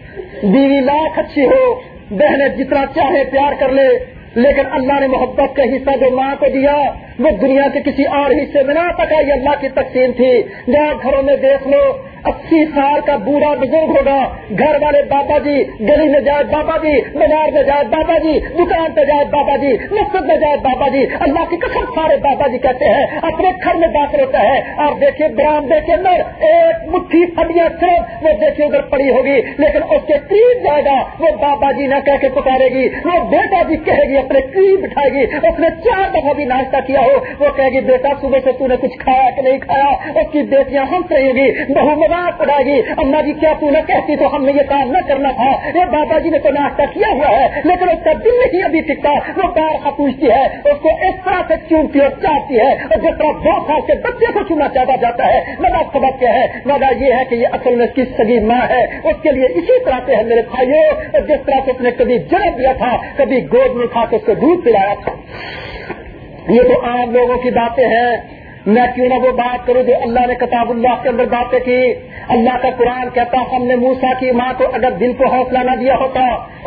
بیوی لاکھ اچھی ہو، بہنیں جتنا چاہے پیار کر لے۔ لیکن اللہ نے محبت کا حصہ جو ماں کو دیا، وہ دنیا کے کسی اور حصے میں نہ تک یہ اللہ کی تقسیم تھی۔ جہاں گھروں میں دیکھ لو، اسی سال کا بوڑھا بزرگ ہوگا۔ گھر والے بابا جی گلی میں جائے بابا جی بازار میں جائے بابا جی دکان پہ جائے بابا جی مسجد میں جائے بابا جی۔ اللہ کی قسم سارے بابا جی کہتے ہیں، اپنے گھر میں داخل ہوتا ہے اور دیکھیے برام دیکھے اندر ایک مٹھی ہڈیاں صرف، وہ دیکھیے ادھر پڑی ہوگی، لیکن اس کے قریب جائے گا، وہ بابا جی نہ کہہ کے پکارے گی، وہ بیٹا جی کہے گی اپنے قریب بٹھائے گی اس نے چار دفعہ بھی ناشتہ کیا ہو، وہ کہے گی، بیٹا، صبح سے تو نے کچھ کھایا کہ نہیں کھایا؟ اس کی بیٹیاں ہنس رہی گی، بہو مذاق اڑائے گی۔ اما جی کیا تو نہ کہتی تو ہم نے یہ کام نہ کرنا تھا؟ یہ بابا جی نے تو ناشتہ کیا ہوا ہے، لیکن اس کا دل نہیں ابھی ٹکتا، وہ بار پوچھتی ہے، اس کو اس طرح سے چونتی اور چاہتی ہے، اور جس طرح دو سال کے بچے کو چونا چاہتا جاتا ہے مزہ سبق کیا ہے؟ مزہ یہ ہے کہ یہ اصل میں اس کی سگی ماں ہے، اس کے لیے اسی طرح سے ہے میرے بھائیوں جس طرح سے اس نے کبھی جنم دیا تھا، کبھی گود میں کھا کے اس کو دودھ پلایا تھا۔ یہ تو عام لوگوں کی باتیں ہیں۔ میں کیوں نہ وہ بات کروں جو اللہ نے کتاب اللہ کے اندر باتیں کی۔ اللہ کا قرآن کہتا ہم نے موسا کی ماں کو اگر دل کو حوصلہ نہ دیا ہوتا،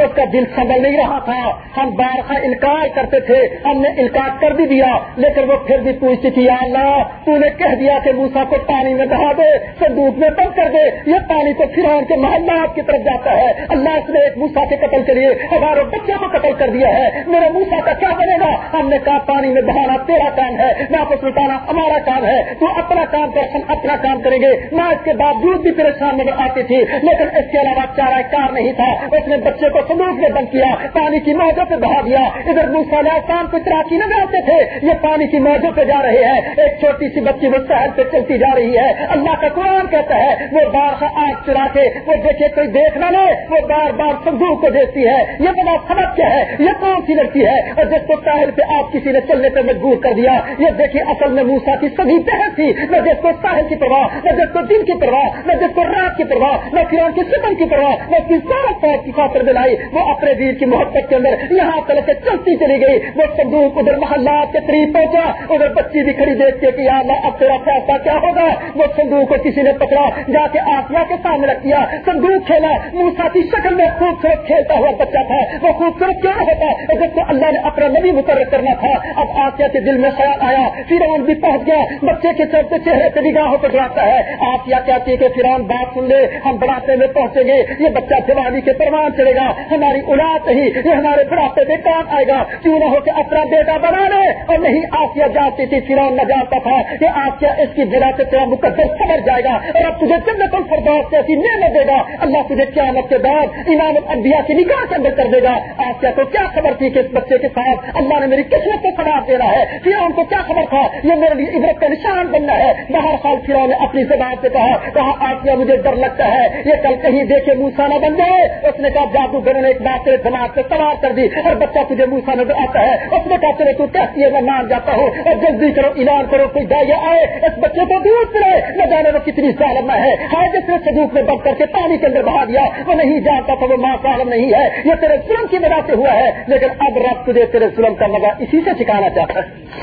اس کا دل سنبھل نہیں رہا تھا۔ ہم بار انکار کرتے تھے، ہم نے انکار کر بھی دیا، لیکن وہ پھر بھی پوچھتی تھی، یا اللہ، تو نے کہہ دیا کہ موسا کو پانی میں بہا دے سندوق میں بند کر دے۔ یہ پانی تو پھر کے محلات کی طرف جاتا ہے۔ اللہ اس نے ایک موسا کے قتل کے لیے ہزاروں بچوں کو قتل کر دیا ہے۔ میرا موسا کا کیا بنے گا؟ ہم نے کہا، پانی میں بہانا تیرا کام ہے، واپس لٹانا ہمارا کام ہے۔ تو اپنا کام کر ہم اپنا کام کریں گے۔ ماں اس کے بعد باوجود بھی پریشان نظر آتی تھی، لیکن اس کے علاوہ چارہ کار نہیں تھا۔ اس نے بچے کو سموک میں بند کیا، پانی کی موجوں پہ بہا دیا۔ ادھر موسال کام پہ تراکی نظر آتے تھے۔ یہ پانی کی موجوں پہ جا رہے ہیں۔ ایک چھوٹی سی بچی وہ شہر پہ چلتی جا رہی ہے۔ اللہ کا قرآن کہتا ہے، وہ بار آگ چرا کے، وہ دیکھے کوئی دیکھ نہ لے، وہ بار بار سندوق کو دیکھتی ہے۔ یہ بڑا سبق کیا ہے؟ یہ کون سی لڑکی ہے؟ اور جس کو ساحل پہ آپ کسی نے چلنے پہ مجبور کر دیا، یہ دیکھیے اصل میں موسا کی سبھی بہن تھی، نہ جس کو ساحل کی پرواہ، نہ جس کو دن کی پرواہ۔ نہ جس کو رات کی پرواہ، نہ فرون کی ستم کی پرواہ، نہ کس سارت صاحب کی خاطر دلائی، وہ اپنے ویر کی محبت کے اندر یہاں تل سے چلتی چلی گئی۔ وہ صندوق ادھر محلات کے قریب پہنچا، ادھر بچی بھی کھڑی دیکھ کے کہ اللہ، اب تیرا فیصلہ کیا ہوگا؟ وہ صندوق کو کسی نے پکڑا، جا کے آسیا کے سامنے رکھ دیا۔ صندوق کھیلا موسا کی شکل میں خوبصورت کھیلتا ہوا بچہ تھا۔ وہ خوبصورت کیا ہوتا؟ جس کو اللہ نے اپنا نبی مقرر کرنا تھا۔ اب آسیا کے دل میں خیال آیا پھر بھی پہنچ گیا۔ بچے کے چلتے چہرے پہ نگاہوں پہ ڈراتا ہے۔ آپ کیا کہتی ہے کہ فران بات سن لے، ہم بڑھاپے میں پہنچیں گے، یہ بچہ جوانی کے پروان چلے گا، ہماری اولاد نہیں یہ ہمارے بڑھاپے میں کام آئے گا، کیوں نہ ہو کہ اپنا بیٹا بنا لے اور نہیں آسیا جاتی تھی فران نہ جانتا تھا کہ آسیا اس کی جگہ سے تیرا مقدر سمجھ جائے گا اور اب تجھے جنت الفردوس سے ایسی نعمت دے گا۔ اللہ تجھے قیامت کے بعد امام الانبیاء کی نگاہ کے اندر کر دے گا۔ آسیا کو کیا خبر تھی کہ اس بچے کے ساتھ اللہ نے میری قسمت کو خراب دینا ہے؟ پھر کو کیا خبر تھا؟ یہ میرے لیے عبرت کا نشان بننا ہے۔ باہر سال پھر نے اپنی زبان سے کہا کہا آسیا مجھے ڈر لگتا ہے۔ یہ کل کہیں دیکھے موسا نہ بن جائے۔ اس نے کہا جادوگروں نے ایک بات تیرے دماغ سے سوار کر دی۔ اور بچہ تجھے موسا نظر آتا ہے۔ اس نے کہا، چلے تو کہتی ہے میں مان جاتا ہوں۔ اور جلدی کرو، اعلان کرو، کوئی دائیا آئے۔ اس بچے کو دور سے نہ جانے وہ کتنی ظالم ہے۔ ہر جس نے سدوک میں بند کر کے پانی کے اندر بہا دیا، وہ نہیں جانتا تھا، وہ ماں ظالم نہیں ہے۔ یہ تیرے ظلم کی وجہ سے ہوا ہے۔ لیکن اب رب تجھے تیرے ظلم کا مزہ اسی سے سکھانا چاہتا ہے۔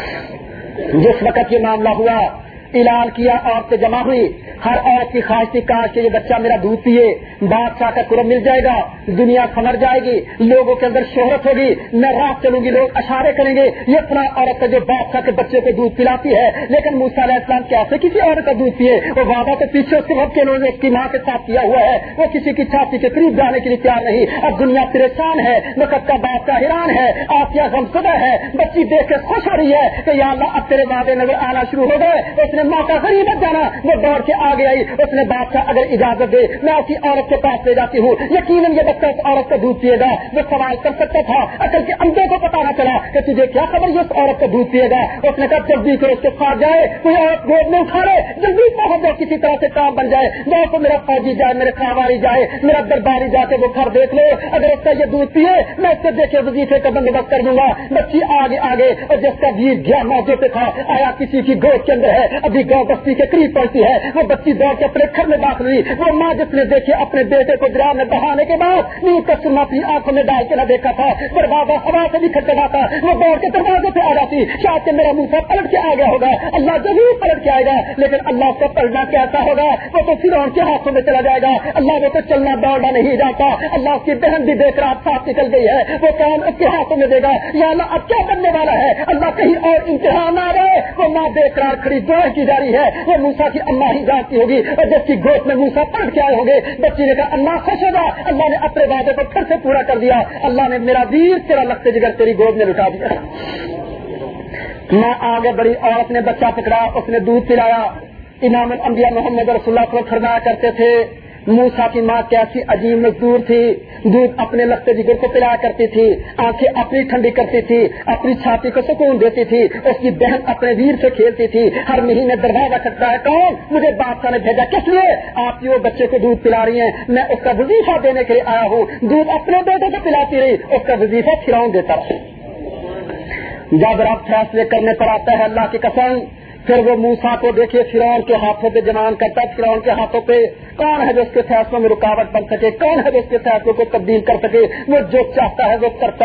جس وقت یہ معاملہ ہوا اعلان کیا عورتیں جمع ہوئی۔ ہر عورت کی خواہش تھی، کاش کے یہ بچہ میرا دودھ پیے۔ بادشاہ کا قرب مل جائے گا، دنیا سمر جائے گی، لوگوں کے اندر شہرت ہوگی۔ میں رات چلوں گی، لوگ اشارے کریں گے۔ یہ اتنا عورت ہے جو بادشاہ کے بچے کو دودھ پلاتی ہے۔ لیکن موسا علیہ السلام کیسے کسی عورت کا دودھ پیے؟ وہ وعدہ تو پیچھے اس وقت کے لوگوں نے اس کی ماں کے ساتھ کیا ہوا ہے۔ وہ کسی کی چھاتی کے قریب جانے کے لیے تیار نہیں۔ اب دنیا پریشان ہے وقت کا بادشاہ حیران ہے آپ کیا غمزدہ ہے۔ بچی دیکھ کے خوش ہو رہی ہے کہ یا اللہ، اب تیرے وعدے نظر آنا شروع ہو گئے۔ اس نے موقع غریبت جانا، وہ دوڑ کے آگے آئی، اس نے بادشاہ اگر اجازت دے، میں اسی عورت کے پاس لے جاتی ہوں۔ یقیناً یہ بچہ اس عورت کا دودھ پیے گا۔ وہ سوال کر سکتا تھا، اصل کے اندے کو پتا نہ چلا کہ تجھے کیا خبر یہ اس عورت کا دودھ پیے گا۔ اس نے کہا جلدی کرو اس کے ساتھ جائے، کوئی عورت گود میں اٹھا لے جلدی پہنچ جاؤ کسی طرح سے کام بن جائے۔ جاؤ تو میرا فوجی جائے، میرے کھاواری جائے، میرا درباری جا کے وہ گھر دیکھ لو۔ اگر اس کا یہ دودھ پیے، میں اس سے دیکھے وزیفے کا بندوبست کر دوں گا۔ بچی آگے آگے۔ اور جس کا ویر گیا موقع پہ تھا، آیا کسی کی گود کے اندر ہے۔ اب بھی گاؤں بستی کے قریب پہنچتی ہے، وہ بچی دوڑ کے اپنے گھر میں داخل ہوئی، وہ ماں جس نے دیکھے اپنے بیٹے کو دریا میں بہانے کے بعد نیند کا سننا اپنی آنکھوں میں ڈال کے نہ دیکھا تھا، دروازہ ہوا سے بھی کھٹکھٹاتا وہ دوڑ کے دروازے پہ آ جاتی، شاید کہ میرا منہ پلٹ کے آ گیا ہوگا، اللہ ضرور پلٹ کے آئے گا، لیکن اللہ کو پلٹنا کیسا ہوگا؟ وہ تو پھر کے ہاتھوں میں چلا جائے گا، اللہ وہ تو چلنا دوڑنا نہیں جاتا اللہ کی بہن بھی دیکھ رہا ساتھ نکل گئی ہے، وہ کام اس کے ہاتھوں میں دے گا؟ یا اللہ اب کیا کرنے والا ہے؟ اللہ کہیں اور امتحان آ رہے وہ ماں دیکھ رہا کھڑی دوڑ کی جا رہی ہے وہ موسا کی اما ہی جانتی ہوگی اور جس کی گوشت میں موسا پلٹ کے آئے ہوں گے بچی نے کہا اللہ خوش ہوگا اللہ نے اپنے وعدے کو پھر سے پورا کر دیا، اللہ نے میرا ویر، تیرا لگتے جگر، تیری گود میں لٹا دیا۔ میں آگے بڑی عورت نے بچہ پکڑا، اس نے دودھ پلایا۔ امام الانبیاء محمد رسول اللہ کو فرمایا کرتے تھے موسا کی ماں کیسی عجیب مزدور تھی، دودھ اپنے لگتے جگر کو پلایا کرتی تھی، آنکھیں اپنی ٹھنڈی کرتی تھی، اپنی چھاتی کو سکون دیتی تھی، اس کی بہن اپنے ویر سے کھیلتی تھی، ہر مہینے دروازہ کرتا ہے، کون مجھے بادشاہ نے بھیجا؟ کس لیے آپ کی وہ بچے کو دودھ پلا رہی ہیں، میں اس کا وظیفہ دینے کے لیے آیا ہوں۔ دودھ اپنے بیٹے کو پلاتی رہی، اس کا وظیفہ کھلاؤں دیتا رہا۔ جب رب فیصلے کرنے پر آتا ہے اللہ کی قسم، پھر وہ موسا کو دیکھیے فرون کے ہاتھوں پہ جمان کرتا ہے فرون کے ہاتھوں پہ کون ہے جو اس کے فیصلوں میں رکاوٹ بن سکے؟ کون ہے جو اس کے فیصلوں کو تبدیل کر سکے؟ وہ جو چاہتا ہے وہ کرتا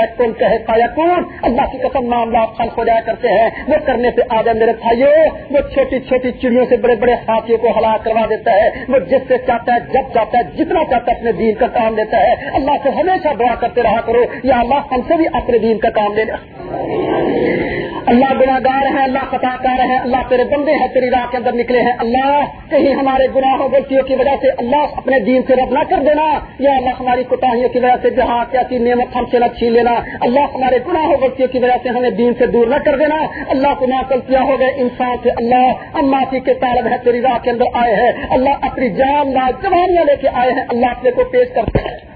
ہے کون کون اللہ کی قسم معاملہ خلق ہو جایا کرتے ہیں۔ وہ کرنے سے آ جائے میرے بھائیوں وہ چھوٹی چھوٹی چڑیوں سے بڑے بڑے ہاتھیوں کو ہلاک کروا دیتا ہے۔ وہ جس سے چاہتا ہے، جب چاہتا ہے، جتنا چاہتا ہے اپنے دین کا کام لیتا ہے۔ اللہ سے ہمیشہ دعا کرتے رہا کرو۔ یا اللہ ہم سے بھی اپنے دین کا کام لے اللہ گناگار ہے اللہ خطا کار ہے اللہ تیرے بندے ہیں، تیری راہ کے اندر نکلے ہیں۔ اللہ، کہیں ہمارے گناہوں، غلطیوں کی وجہ سے اللہ اپنے دین سے رب نہ کر دینا، یا اللہ ہماری کوتاہیوں کی وجہ سے جہاں کیا نعمت ہم سے نہ چھین لینا، اللہ ہمارے گناہوں، غلطیوں کی وجہ سے ہمیں دین سے دور نہ کر دینا، اللہ کو نہ کیا ہو گئے انسان سے، اللہ معافی کے طالب ہے تیری راہ کے اندر آئے ہیں، اللہ اپنی جان لا جوانیاں لے کے آئے ہیں، اللہ اپنے کو پیش کرتے ہیں۔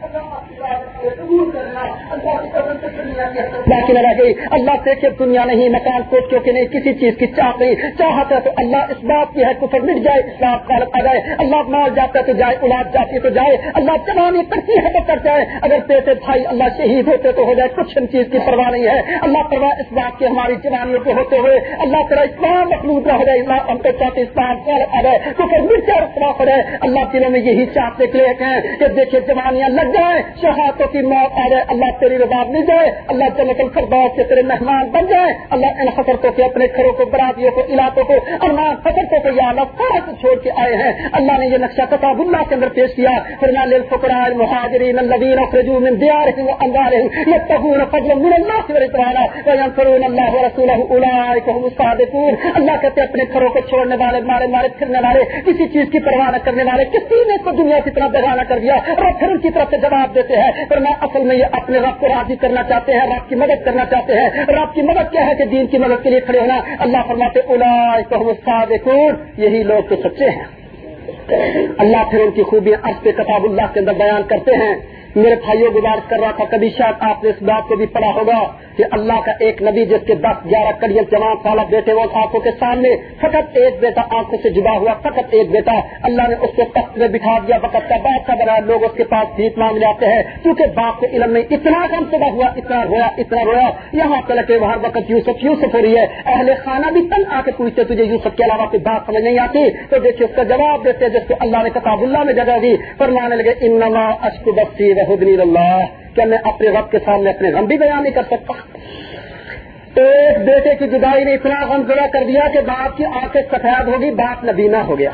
اللہ سے کہ دنیا نہیں، مکان کوٹ کیوں کہ نہیں، کسی چیز کی چاہ نہیں، چاہت ہے تو اللہ اس بات کی ہے، کفر مٹ جائے، اسلام خالق آ جائے، اللہ مال جاتا ہے تو جائے، اولاد جاتی تو جائے، اللہ جوانی کرتی ہے تو کر جائے۔ اگر پیسے بھائی اللہ شہید ہوتے تو ہو جائے، کچھ ان چیز کی پرواہ نہیں ہے۔ اللہ پرواہ اس بات کی ہماری جوانیوں کے ہوتے ہوئے، اللہ تیرا اسلام مخلوط ہو جائے، اللہ ہم کو چاہتے اسلام خالق آ جائے، کفر مٹ جائے اسلام ہو جائے۔ اللہ دلوں میں یہی چاہتے کہ دیکھیے جوانیاں لگ جائیں، شہادتوں کی موت آ جائے اللہ تیری رضا مل جائے، اللہ جنت الفردوس کے تیرے مہمان بن جائے اللہ ان حسرتوں کے اپنے گھروں کو، برادریوں کو، علاقوں کو، ارمان حسرتوں کو یا اللہ سارا سے چھوڑ کے آئے ہیں۔ اللہ نے یہ نقشہ کتاب اللہ کے اندر پیش کیا۔ پھر میں للفقراء المهاجرين الذين اخرجوا من ديارهم واموالهم يبتغون فضلا من الله ورضوانا وينصرون الله ورسوله اولئك هم الصادقون۔ اللہ کہتے ہیں اپنے گھروں کو چھوڑنے والے، مارے مارے، پھرنے والے، کسی چیز کی پرواہ نہ کرنے والے، کسی نے اس کو دنیا کی طرف بیگانہ کر دیا اور پھر ان کی طرف سے جواب دیتے ہیں۔ پر میں اصل میں یہ اپنے رب کو راضی کرنا چاہتے ہیں، رب کی مدد کرنا چاہتے ہیں۔ رب کی مدد کیا ہے کہ دین کی مدد کے لیے کھڑے ہونا؟ اللہ فرماتے الا یہی لوگ تو سچے ہیں۔ اللہ پھر ان کی خوبیاں ارب کتاب اللہ کے اندر بیان کرتے ہیں۔ میرے بھائیوں گزارش کر رہا تھا، کبھی شاید آپ نے اس بات کو بھی پڑھا ہوگا کہ اللہ کا ایک نبی جس کے دس، گیارہ کڑیل جوان سالہ بیٹے وہ آنکھوں کے سامنے، فقط ایک بیٹا آنکھوں سے جدا ہوا، فقط ایک بیٹا، اللہ نے اس کو تخت میں بٹھا دیا، وقت کا بات کا بنا، لوگ اس کے پاس جیت مانگ جاتے ہیں، کیونکہ باپ کے علم میں اتنا کم سدا ہوا، اتنا رویا اتنا رویا، یہاں تک کہ وہاں وقت یوسف یوسف ہو رہی ہے، اہل خانہ بھی تن آ کے پوچھتے تجھے یوسف کے علاوہ کوئی بات سمجھ نہیں آتی؟ تو دیکھیے، اس کا جواب دیتے جس کو اللہ نے کتاب اللہ میں جگہ دی، فرمانے لگے، انما اشک بستی رحدنی اللہ، کیا میں اپنے رب کے سامنے اپنے غم بھی بیان نہیں کر سکتا؟ ایک بیٹے کی جدائی نے اتنا غم زدہ کر دیا کہ باپ کی آنکھیں سفید ہوگی باپ نبینا ہو گیا۔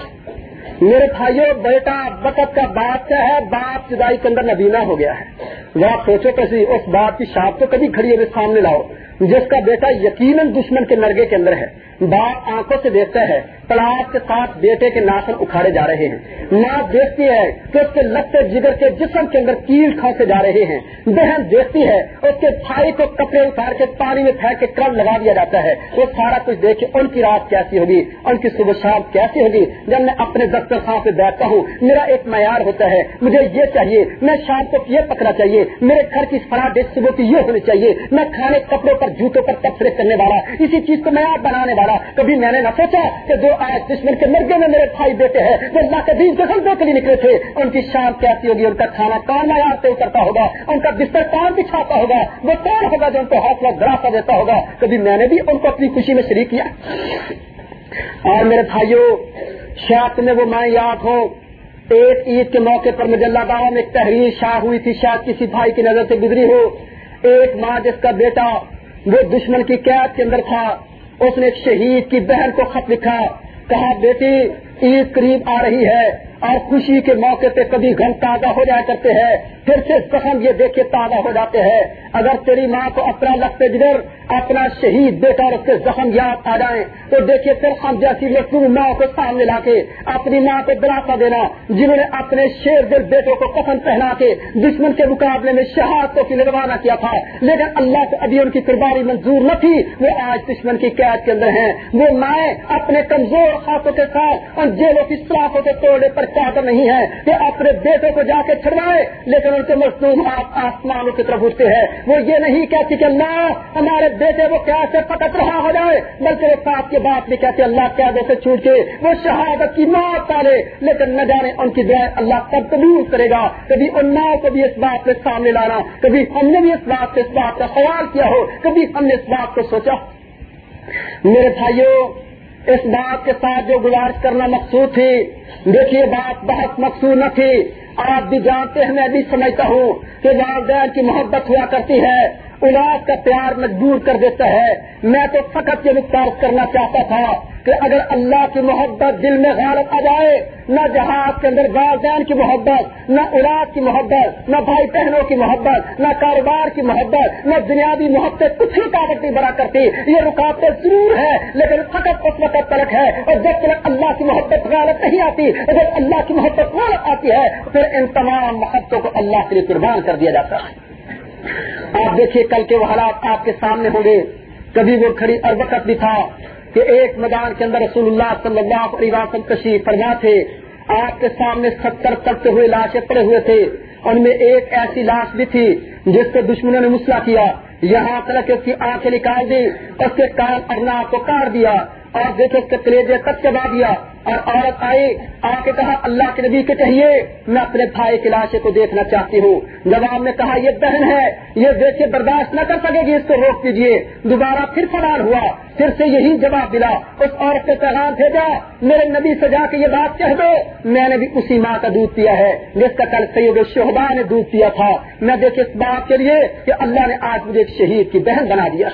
میرے بھائیوں بیٹا وقت کا باپ کیا ہے؟ باپ جدائی کے اندر نبینا ہو گیا ہے۔ ذرا آپ سوچو کسی اس باپ کی شاپ کو کبھی کھڑی ہوئے سامنے لاؤ۔ جس کا بیٹا یقیناً دشمن کے نرگے کے اندر ہے۔ باپ آنکھوں سے دیکھتا ہے تلاش کے ساتھ بیٹے کے ناخن اکھاڑے جا رہے ہیں۔ ماں دیکھتی ہے کہ اس کے لگتے جگر کے جسم کے اندر کیل کھانسے جا رہے ہیں۔ بہن دیکھتی ہے، اس کے بھائی کو کپڑے اتار کے پانی میں پھینک کے کرم لگا دیا جاتا ہے۔ وہ سارا کچھ دیکھے ان کی رات کیسی ہوگی، ان کی صبح شام کیسی ہوگی۔ جب میں اپنے دفتر خان پہ بیٹھتا ہوں، میرا ایک معیار ہوتا ہے، مجھے یہ چاہیے، میں شام کو یہ پکڑا چاہیے، میرے گھر کی فلاں ڈش صبح کی یہ ہونی چاہیے، میں کھانے کپڑوں پر جوتوں پر تبصرے کرنے والا، اسی چیز کو معیار بنانے والا۔ کبھی میں نے نہ سوچا کہ جو آج دشمن کے مرگے میں میرے بھائی بیٹے ہیں جو اللہ کے دین کے سمجھے کے لیے نکلے تھے۔ ان کی شام کیسی ہوگی؟ ان کا کھانا کون معیار سے اترتا ہوگا؟ ان کا بستر کون بچھاتا ہوگا؟ وہ کون ہوگا جو ان کو حوصلہ دراصا دیتا ہوگا؟ کبھی میں نے بھی ان کو اپنی خوشی میں شریک کیا۔ اور میرے بھائیوں شاید تمہیں وہ میں یاد ہو ایک عید کے موقع پر مجلہ گاؤں میں ایک تحریر شاہ ہوئی تھی، شاید کسی بھائی کی نظر سے گزری ہو۔ ایک ماں جس کا بیٹا وہ دشمن کی قید کے اندر تھا، اس نے ایک شہید کی بہن کو خط لکھا، کہا، بیٹی، عید قریب آ رہی ہے۔ اور خوشی کے موقع پہ کبھی گھن تازہ ہو جایا کرتے ہیں، پھر سے زخم یہ دیکھے تازہ ہو جاتے ہیں۔ اگر تیری ماں کو اپنا لگتے جگر، اپنا شہید بیٹا اور اس کے زخم یاد آ جائیں، تو دیکھیے پھر ہم جیسی لکڑوں ماں کو سامنے لا کے اپنی ماں کو دلاسا دینا، جنہوں نے اپنے شیر دل بیٹوں کو کفن پہنا کے دشمن کے مقابلے میں شہادتوں کی روانہ کیا تھا۔ لیکن اللہ سے ابھی ان کی قربانی منظور نہ تھی، وہ آج دشمن کی قید کے اندر ہیں۔ وہ مائیں اپنے کمزور ہاتھوں کے ساتھ ان جیلوں کی سراخوں کے توڑے پر چادر نہیں ہے کہ اپنے بیٹوں کو جا کے چھڑوائے، لیکن ان کے مصنوع آپ آسمانوں کی طرف اٹھتے ہیں۔ وہ یہ نہیں کہتی کہ اللہ ہمارے بیٹے وہ کیسے پٹک رہا ہو جائے، بلکہ وہ ساتھ کے بعد بھی کہتے اللہ قیدوں سے چھوٹ کے وہ شہادت کی موت پالے لیکن نہ جانے ان کی دعائیں اللہ کب قبول کرے گا۔ کبھی ان ناؤ کو بھی اس بات کے سامنے لانا، کبھی ہم نے بھی اس بات سے اس بات کا سوال کیا ہو، کبھی ہم نے اس بات کو سوچا۔ میرے بھائیوں اس بات کے ساتھ جو گزارش کرنا مقصود تھی، دیکھیے بات بہت مقصود نہ تھی۔ آپ بھی جانتے ہیں، میں بھی سمجھتا ہوں کہ والدین کی محبت ہوا کرتی ہے۔ اولاد کا پیار مجبور کر دیتا ہے۔ میں تو فقط یہ نقطار کرنا چاہتا تھا کہ اگر اللہ کی محبت دل میں غالب آ جائے، نہ جہاز کے اندر والدین کی محبت، نہ اولاد کی محبت، نہ بھائی بہنوں کی محبت، نہ کاروبار کی محبت، نہ بنیادی محبت کچھ رکاوٹ نہیں بنا کرتی۔ یہ رکاوٹیں ضرور ہے لیکن فقط اس وقت تلک ہے۔ اور جب تک اللہ کی محبت غالب نہیں آتی، اور جب اللہ کی محبت غالب آتی ہے، پھر ان تمام محبتوں کو اللہ کے لیے قربان کر دیا جاتا ہے۔ آپ دیکھیے کل کے وہ حالات آپ کے سامنے ہوں گے۔ کبھی وہ کھڑی اور وقت بھی تھا کہ ایک میدان کے اندر رسول اللہ صلی اللہ علیہ وسلم تشریف فرما تھے۔ آپ کے سامنے ستر کرتے ہوئے لاشیں پڑے ہوئے تھے۔ ان میں ایک ایسی لاش بھی تھی جس کو دشمنوں نے مسئلہ کیا۔ یہاں تک اس کی آنکھیں نکال دی، اس کے کان ارنا کو کاٹ دیا۔ اور دیکھے اس کے کلیجے تک چبا دیا اور عورت آئی، آ کے کہا، اللہ کے نبی کے چاہیے میں اپنے بھائی کی لاشے کو دیکھنا چاہتی ہوں۔ جواب نے کہا، یہ بہن ہے، یہ دیکھ کے برداشت نہ کر سکے گی، اس کو روک دیجیے دوبارہ پھر سوال ہوا، پھر سے یہی جواب ملا، اس عورت کے پیغام بھیجا، میرے نبی سے جا کے یہ بات کہہ دو۔ میں نے بھی اسی ماں کا دودھ پیا ہے، جس کا کل سید شہدا نے دودھ پیا تھا۔ میں دیکھے اس بات کے لیے کہ اللہ نے آج مجھے ایک شہید کی بہن بنا دیا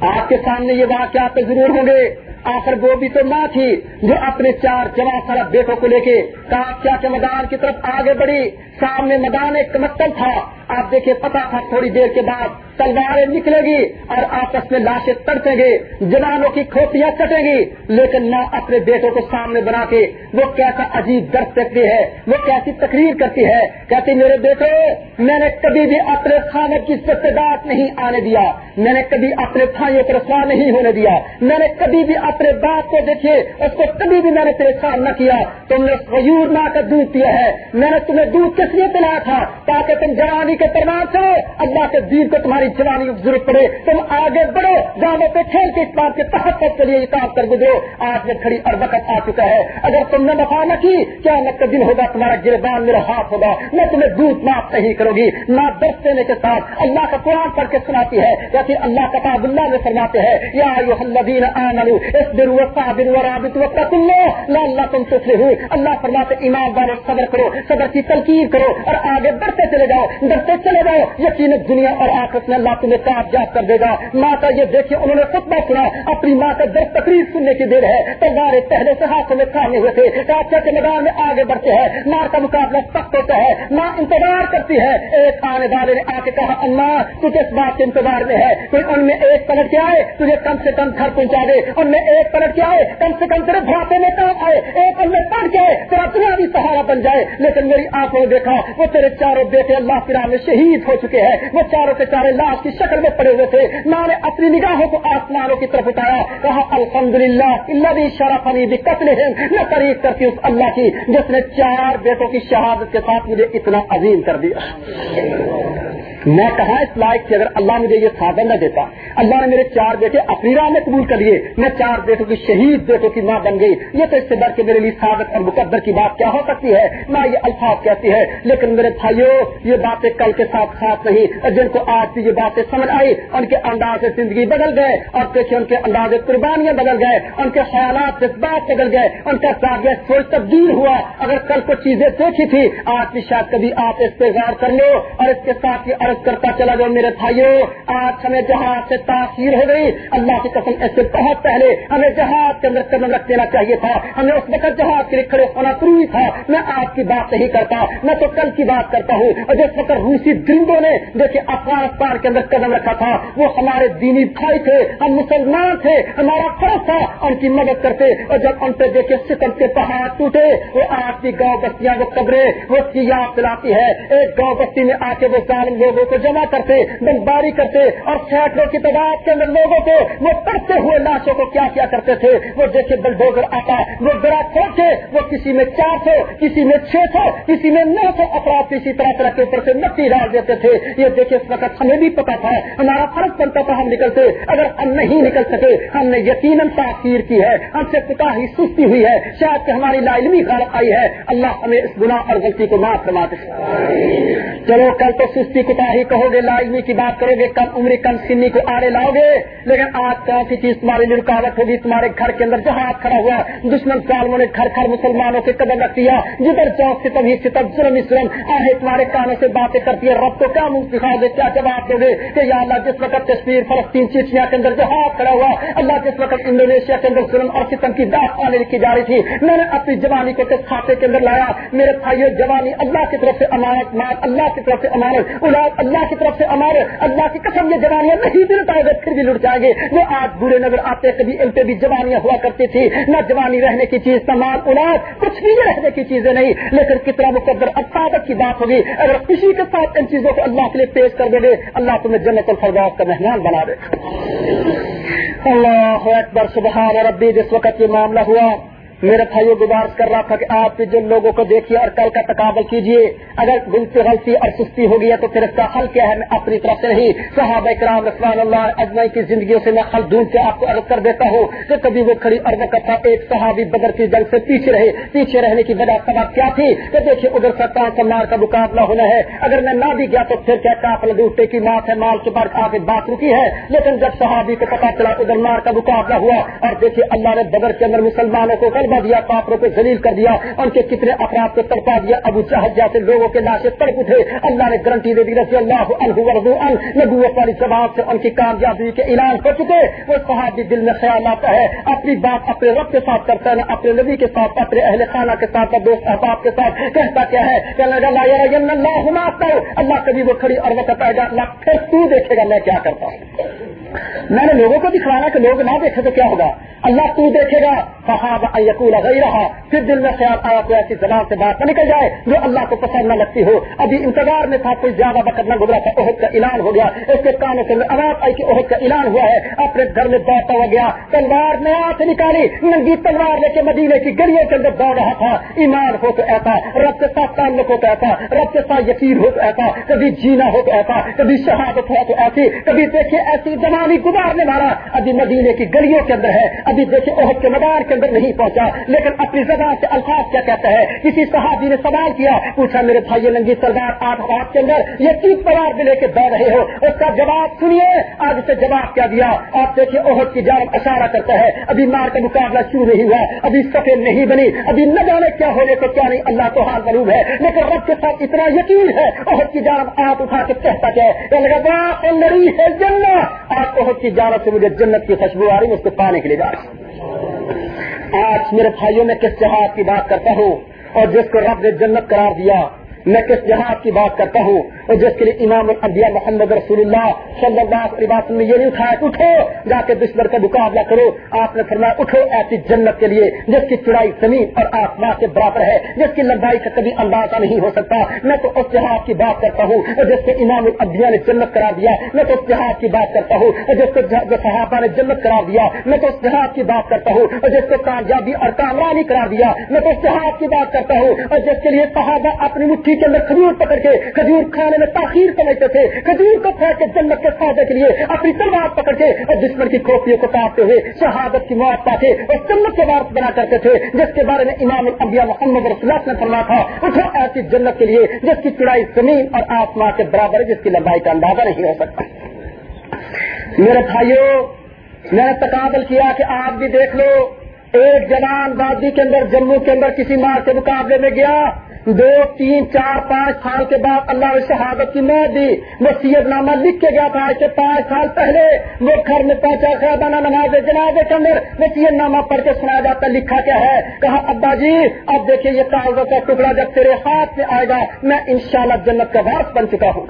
آپ کے سامنے یہ واقعات تو ضرور ہوں گے۔ آخر وہ بھی تو ماں تھی جو اپنے چار جمع سرب بیٹوں کو لے کے کیا کے میدان کی طرف آگے بڑھی؟ سامنے میدان ایک مکتب تھا۔ آپ دیکھیے پتا تھا تھوڑی دیر کے بعد تلواریں نکلے گی اور آپس میں لاشیں تڑپیں گے جوانوں کی کھوپیاں کٹیں گی، لیکن ماں اپنے بیٹوں کو سامنے بنا کے وہ کیسا عجیب درد کرتی ہے، وہ کیسی تقریر کرتی ہے، کہتی میرے بیٹے، میں نے کبھی بھی اپنے خانے کی ستداد نہیں آنے دیا، میں نے کبھی اپنے بھائیوں پر رسوا نہیں ہونے دیا، میں نے کبھی بھی اپنے باپ کو دیکھیے اس کو کبھی بھی میں نے پریشان نہ کیا، تم نے غیور ماں کا دودھ پیا ہے، میں نے تمہیں دودھ کس لیے پلایا تھا؟ تاکہ تم جوانی کے پروان کرو، اللہ کے دین کو تمہاری جوانی کی ضرورت پڑے۔ تم آگے بڑھو، جانو پہ کھیل کے اس بات کے تحت کے لیے یہ کام کر گزرو۔ آج میں کھڑی اور وقت آ چکا ہے۔ اگر تم نے دفاع نہ کی کیا نہ دن ہوگا، تمہارا گربان میرا ہاتھ ہوگا۔ میں تمہیں دودھ معاف نہیں کروں گی۔ نہ درد دینے کے ساتھ اللہ کا قرآن پڑھ کے سناتی ہے یا پھر اللہ کا تاب اللہ میں فرماتے ہیں، یا الذین آمنوا اصبروا وصابروا ورابطوا واتقوا اللہ اللہ تم سے اللہ فرماتے ایماندار صبر کرو، صبر کی تلقین کرو اور آگے بڑھتے چلے جاؤ۔ ڈرتے چلے جاؤ، یقین دنیا اور آخرت میں اللہ تمہیں کامیاب کر دے گا۔ ماں کا یہ دیکھے انہوں نے خطبہ سنا۔ اپنی ماں کا در تقریر سننے کی دیر ہے۔ تلوارے پہلے سے ہاتھوں میں کھانے ہوئے تھے۔ کاچا کے میدان میں آگے بڑھتے ہیں۔ ماں کا مقابلہ سخت ہوتا ہے۔ ماں انتظار کرتی ہے۔ ایک آنے والے نے آ کے کہا، اما، تجھے اس بات کے انتظار میں ہے۔ کہ ان میں ایک پلٹ کے آئے۔ تجھے کم سے کم گھر پہنچا دے۔ ان میں ایک پلٹ کے آئے۔ کم سے کم تیرے بھاپے میں کام آئے۔ ایک ان میں پڑھ کے آئے۔ تیرا تمہیں بھی سہارا بن جائے۔ لیکن میری آنکھوں نے دیکھا، وہ تیرے چاروں بیٹے اللہ کی راہ میں شہید ہو چکے ہیں۔ وہ چاروں کے چارے لاش کی شکل میں پڑے ہوئے تھے۔ ماں نے اپنی نگاہوں کو آسمانوں کی طرف اٹھایا۔ کہا الحمد للہ اللہ بھی شرفنی بھی قتل ہے میں تعریف کرتی ہوں اللہ کی، جس نے چار بیٹوں کی شہادت کے ساتھ مجھے اتنا عظیم کر دیا۔ میں کہاں اس لائق تھی اگر اللہ مجھے یہ سادہ نہ دیتا، اللہ نے میرے چار بیٹے اپنی راہ میں قبول کر لیے۔ میں چار بیٹوں کی شہید بیٹوں کی ماں بن گئی۔ یہ تو اس سے ڈر کے میرے لیے سادت اور مقدر کی بات کیا ہو سکتی ہے؟ نہ یہ الفاظ کہتی ہے، لیکن میرے بھائیوں، یہ باتیں کل کے ساتھ ساتھ نہیں اور جن کو آج بھی یہ باتیں سمجھ آئی، ان کے انداز زندگی بدل گئے، اور دیکھیے ان کے انداز قربانیاں بدل گئے، ان کے خیالات جذبات بدل گئے، ان کا زاویہ سوچ تبدیل ہوا۔ اگر کل کو چیزیں دیکھی تھی، آج بھی شاید کبھی آپ اس پہ غور کر لو، اور اس کے ساتھ یہ عرض کرتا چلا گیا میرے بھائیوں آج ہمیں جہاز سے تاخیر ہو گئی، اللہ کی قسم اس سے بہت پہلے ہمیں جہاز کے اندر قدم رکھ دینا چاہیے تھا۔ ہمیں اس وقت جہاز کے لیے کھڑے ہونا ضروری تھا۔ میں آج کی بات نہیں کرتا، میں تو کل کی بات کرتا ہوں، اور جس وقت روسی درندوں نے دیکھے افغانستان کے اندر قدم رکھا تھا، وہ ہمارے دینی بھائی تھے، ہم مسلمان تھے، ہمارا فرض تھا، ان کی مدد کرتے اور جب ان پہ دیکھے ستم کے پہاڑ ٹوٹے، وہ آج کی گاؤں بستیاں وہ قبریں، وہ اس کی یاد دلاتی ہے۔ ایک گاؤں بستی میں آ کے وہ ظالم لوگوں کو جمع کرتے بمباری کرتے اور سینکڑوں کی تعداد کے اندر لوگوں کو وہ پڑتے ہوئے لاشوں کو کیا کیا کرتے تھے، وہ دیکھے بلڈوگر آتا، وہ بڑا چھوٹے وہ کسی میں چار سو، کسی میں چھ سو، کسی میں نو سو افراد کسی طرح طرح کے اوپر سے مٹی ڈال دیتے تھے۔ یہ دیکھے اس وقت ہمیں بھی پتا تھا، ہمارا فرض بنتا تھا ہم نکلتے۔ اگر ہم نہیں نکل سکے، ہم نے یقیناً تاخیر کی ہے۔ ہم سے پتا ہی سستی ہوئی ہے۔ شاید کہ ہماری لا علمی غلط آئی ہے۔ اللہ ہمیں اس گناہ اور غلطی کو معاف کروا دے۔ چلو، کل تو سستی کتا ہی کہو گے لا علمی کی بات کرو گے کم عمری کم سنی کو آڑے لاؤ گے۔ لیکن آج کون سی چیز تمہاری لیے رکاوٹ ہوگی، تمہارے گھر کے اندر جہاں جہاز کھڑا ہوا، دشمن سالموں نے گھر گھر مسلمانوں سے قدم رکھ دیا۔ جدھر چوک سے تبھی ستم ظلم ظلم۔ آہے، تمہارے کانوں سے باتیں کر کرتی ہے، رب کو کیا منہ دکھاؤ گے کیا جواب دو گے کہ یا اللہ جس وقت کشمیر، فلسطین چیچیا کے اندر جہاز کھڑا ہوا، اللہ جس وقت انڈونیشیا کے اندر ظلم اور ستم کی داخ آنے لکھی جا رہی تھی، میں نے اپنی جوانی کو کھاتے کے اندر لایا؟ میرے بھائیوں جوانی اللہ کی طرف سے امانت، مال اللہ کی طرف سے امانت، اولاد اللہ کی طرف سے امانت، اللہ کی قسم یہ جوانیاں نہیں بھی لٹائے گے پھر بھی لٹ جائیں گے۔ وہ آج برے نظر آتے کبھی ان پہ بھی جوانیاں ہوا کرتی تھی۔ نہ جوانی رہنے کی چیز نہ مال، اولاد، کچھ بھی رہنے کی چیزیں نہیں۔ لیکن کتنا مقدر افادت کی بات ہوگی۔ اگر خوشی کے ساتھ ان چیزوں کو اللہ کے لیے پیش کر دے گے۔ اللہ تمہیں جنت الفردوس کا مہمان بنا دے۔ اللہ اکبر، سبحان ربی، جس وقت یہ معاملہ ہوا میرے بھائیوں گزارش کر رہا تھا کہ آپ جن لوگوں کو دیکھیے اور کل کا تقابل کیجیے، اگر سے غلطی اور سستی ہوگی ہے تو پھر اس کا حل کیا ہے، میں اپنی طرف سے نہیں، صحابہ کرام رسمان اللہ اجمائی کی زندگیوں سے میں حل ڈھونڈ کے آپ کو عرض کر دیتا ہوں کہ کبھی وہ کھڑی اور وقت تھا ایک صحابی بدر کی جنگ سے پیچھے رہے، پیچھے رہنے کی وجہ سبب کیا تھی؟ کہ دیکھیے، ادھر سرکار سمار کا مقابلہ ہونا ہے، اگر میں نہ بھی گیا تو پھر کیا کافل دوسرے کی مات ہے، مال کے بعد آگے بات رکی ہے، لیکن جب صحابی کو پتا چلا ادھر مار کا مقابلہ ہوا اور دیکھیے، اللہ نے بدر کے اندر مسلمانوں کو غلبہ دیا کافروں کو ذلیل کر دیا، ان کے کتنے افراد کو تڑپا دیا۔ ابو چاہد جیسے لوگوں کے لاشیں تڑپ اٹھے۔ اللہ نے گارنٹی دے دی، رضی اللہ نبوت والی جواب سے ان کی کامیابی کے اعلان ہو چکے۔ وہ صحابی دل میں خیال آتا ہے، اپنی بات اپنے رب کے ساتھ کرتا ہے اپنے نبی کے ساتھ، اپنے اہل خانہ کے ساتھ دوست احباب کے ساتھ۔ کہتا کیا ہے؟ کہ اللہ اللہ کبھی وہ کھڑی اور وقت آئے گا۔ اللہ، پھر تو دیکھے گا میں کیا کرتا ہوں۔ میں نے لوگوں کو دکھوانا کہ لوگ نہ دیکھے تو کیا ہوگا؟ اللہ تو دیکھے گا۔ صحابہ یقول گئی رہا پھر دل میں خیال آیا تو ایسی زبان سے بات نہ نکل جائے جو اللہ کو پسند نہ لگتی ہو۔ ابھی انتظار میں تھا کوئی زیادہ وقت نہ گزرا تھا عہد کا اعلان ہو گیا۔ اس کے کانوں سے آواز آئی کہ عہد کا اعلان ہوا ہے۔ اپنے گھر میں دوڑتا ہو گیا۔ تلوار میں سے نکالی۔ ننگی تلوار لے کے مدینے کی گلیوں کے اندر دوڑ رہا تھا۔ ایمان ہو تو ایسا، رب کے ساتھ تعلق ہو تو ایسا، رب کے ساتھ یقین ہو تو ایسا۔ کبھی جینا ہو تو ایسا، کبھی شہادت ہو تو ایسی۔ کبھی دیکھیے ایسی زبان گزارنے والا۔ ابھی مدینے کی گلیوں کے اندر ہے۔ ابھی دیکھیں عہد کے مدار کے اندر نہیں پہنچا۔ لیکن اپنی زبان سے الفاظ کیا کہتا ہے کسی صحابی نے سوال کیا، پوچھا، میرے بھائی لنگی سردار آٹھ رات کے اندر یہ کس پوار میں لے کے دوڑ رہے ہو؟ اس کا جواب سنیے۔ آج سے جواب کیا دیا۔ آپ دیکھیے عہد کی جانب اشارہ کرتا ہے۔ ابھی مار کا مقابلہ شروع نہیں ہوا، ابھی سفید نہیں بنی، ابھی نہ جانے کیا ہونے کو کیا نہیں۔ اللہ تو حال معلوم ہے، لیکن رب کے ساتھ اتنا یقین ہے۔ عہد کی جانب آپ اٹھا کے کہتا کیا ہے جنت۔ آپ عہد کی جانب سے مجھے جنت کی خوشبو آ رہی ہے، اس کو پانے کے لیے جا رہا آج میرے بھائیوں میں کس جہاد کی بات کرتا ہوں اور جس کو رب نے جنت قرار دیا میں کس جہاد کی بات کرتا ہوں اور جس کے لیے امام الانبیاء محمد رسول اللہ صلی اللہ علیہ وسلم نے یہ نہیں اٹھایا کہ اٹھو، جا کے دشمن کا مقابلہ کرو۔ آپ نے فرمایا، اٹھو، ایسی جنت کے لیے، جس کی چڑائی زمین اور آسمان کے برابر ہے، جس کی لمبائی کا کبھی اندازہ نہیں ہو سکتا۔ میں تو اس جہاد کی بات کرتا ہوں اور جس کے امام الانبیاء نے جنت کرا دیا۔ میں تو اس جہاد کی بات کرتا ہوں اور جس کو صحابہ نے جنت کرا دیا۔ میں تو اس جہاد کی بات کرتا ہوں اور جس کو کامیابی اور کامرانی کرا دیا۔ میں تو اس جہاد کی بات کرتا ہوں اور جس کے لیے صحابہ اپنی مٹھی ٹھنڈی کے اندر کھجور پکڑ کے کھجور کھانے میں تاخیر سمجھتے تھے کھجور کو کھا کے جنت کے فائدے کے لیے اپنی تلوار پکڑ کے اور دشمن کی کھوپڑیوں کو کاٹتے ہوئے شہادت کی موت پا کے اور جنت کے وارث بنا کرتے تھے، جس کے بارے میں امام الانبیاء محمد رسول اللہ نے فرما تھا، اٹھو ایسی جنت کے لیے جس کی چڑائی زمین اور آسمان کے برابر ہے، جس کی لمبائی کا اندازہ نہیں ہو سکتا۔ میرے بھائیوں میں نے تقابل کیا کہ آپ بھی دیکھ لو، ایک جوان وادی کے اندر جموں کے اندر کسی ماں کے مقابلے میں گیا دو، تین، چار، پانچ سال کے بعد اللہ نے شہادت کی موت دی وہ نامہ لکھ کے گیا تھا کہ پانچ سال پہلے وہ گھر میں پہنچا خیابانہ نماز جنازے کے اندر وہ نامہ پڑھ کے سنایا جاتا، لکھا کیا ہے، کہا، ابا جی اب دیکھیے یہ کاغذوں کا ٹکڑا جب تیرے ہاتھ میں آئے گا، میں انشاءاللہ جنت کا وارث بن چکا ہوں۔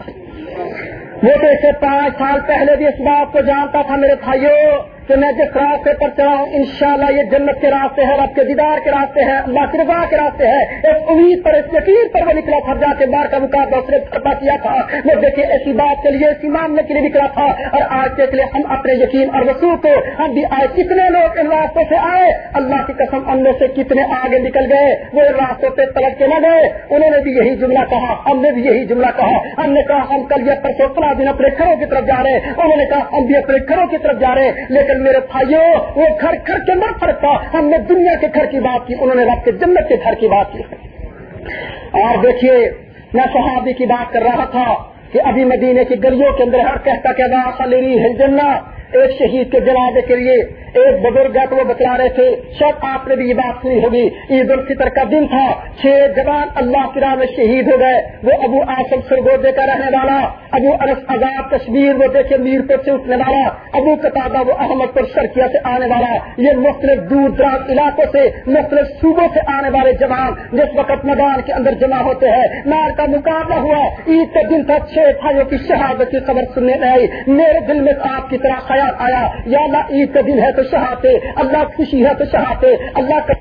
وہ تو اسے پانچ سال پہلے بھی اس بات کو جانتا تھا میرے بھائیوں کہ میں جس راستے پر چلا ہوں انشاءاللہ یہ جنت کے راستے ہے رب کے دیدار کے راستے ہیں، اللہ کی رضا کے راستے ہیں۔ اس امید پر اس یقین پر وہ نکلا تھا، جا کے مار کا مقابلہ اس نے کھڑا کیا تھا۔ وہ دیکھیے، ایسی بات کے لیے اسی معاملے کے لیے نکلا تھا۔ اور آج کے لیے ہم اپنے یقین اور وسوخ کو، ہم بھی آئے۔ کتنے لوگ ان راستوں سے آئے؟ اللہ کی قسم ان میں سے کتنے آگے نکل گئے؟ وہ ان راستوں پہ پلٹ کے نہ گئے انہوں نے بھی یہی جملہ کہا، ہم نے بھی یہی جملہ کہا۔ ہم نے کہا، ہم کل یہ پرسوں فلاں دن اپنے گھروں کی طرف جا رہے ہیں۔ انہوں نے کہا، ہم بھی اپنے گھروں کی طرف جا رہے ہیں۔ لیکن میرے بھائیوں وہ گھر گھر کے اندر فرق تھا، ہم نے دنیا کے گھر کی بات کی، انہوں نے رب کے جنت کے گھر کی بات کی۔ اور دیکھیے، میں صحابی کی بات کر رہا تھا کہ ابھی مدینے کی گلیوں کے اندر ہر کہتا کہ ہل ایک شہید کے جنازے کے لیے ایک بزرگ تو وہ بتلا رہے تھے شاید آپ نے بھی یہ بات سنی ہوگی، عید الفطر کا دن تھا، چھ جوان اللہ کی راہ میں شہید ہو گئے، وہ ابو آسم سرگودے کا رہنے والا، ابو انس آزاد کشمیر وہ دیکھے میر پور سے اٹھنے والا، ابو قطع وہ احمد پر شرکیہ سے آنے والا، یہ مختلف دور دراز علاقوں سے، مختلف صوبوں سے آنے والے جوان جس وقت میدان کے اندر جمع ہوتے ہیں مار کا مقابلہ ہوا، عید کا دن تھا، چھ بھائیوں کی شہادت کی خبر سننے میں آئی، میرے دل میں آپ کی طرح خیال آیا یا اللہ عید کا دن ہے تو شہاتے اللہ خوشی ہے تو شہاتے اللہ کا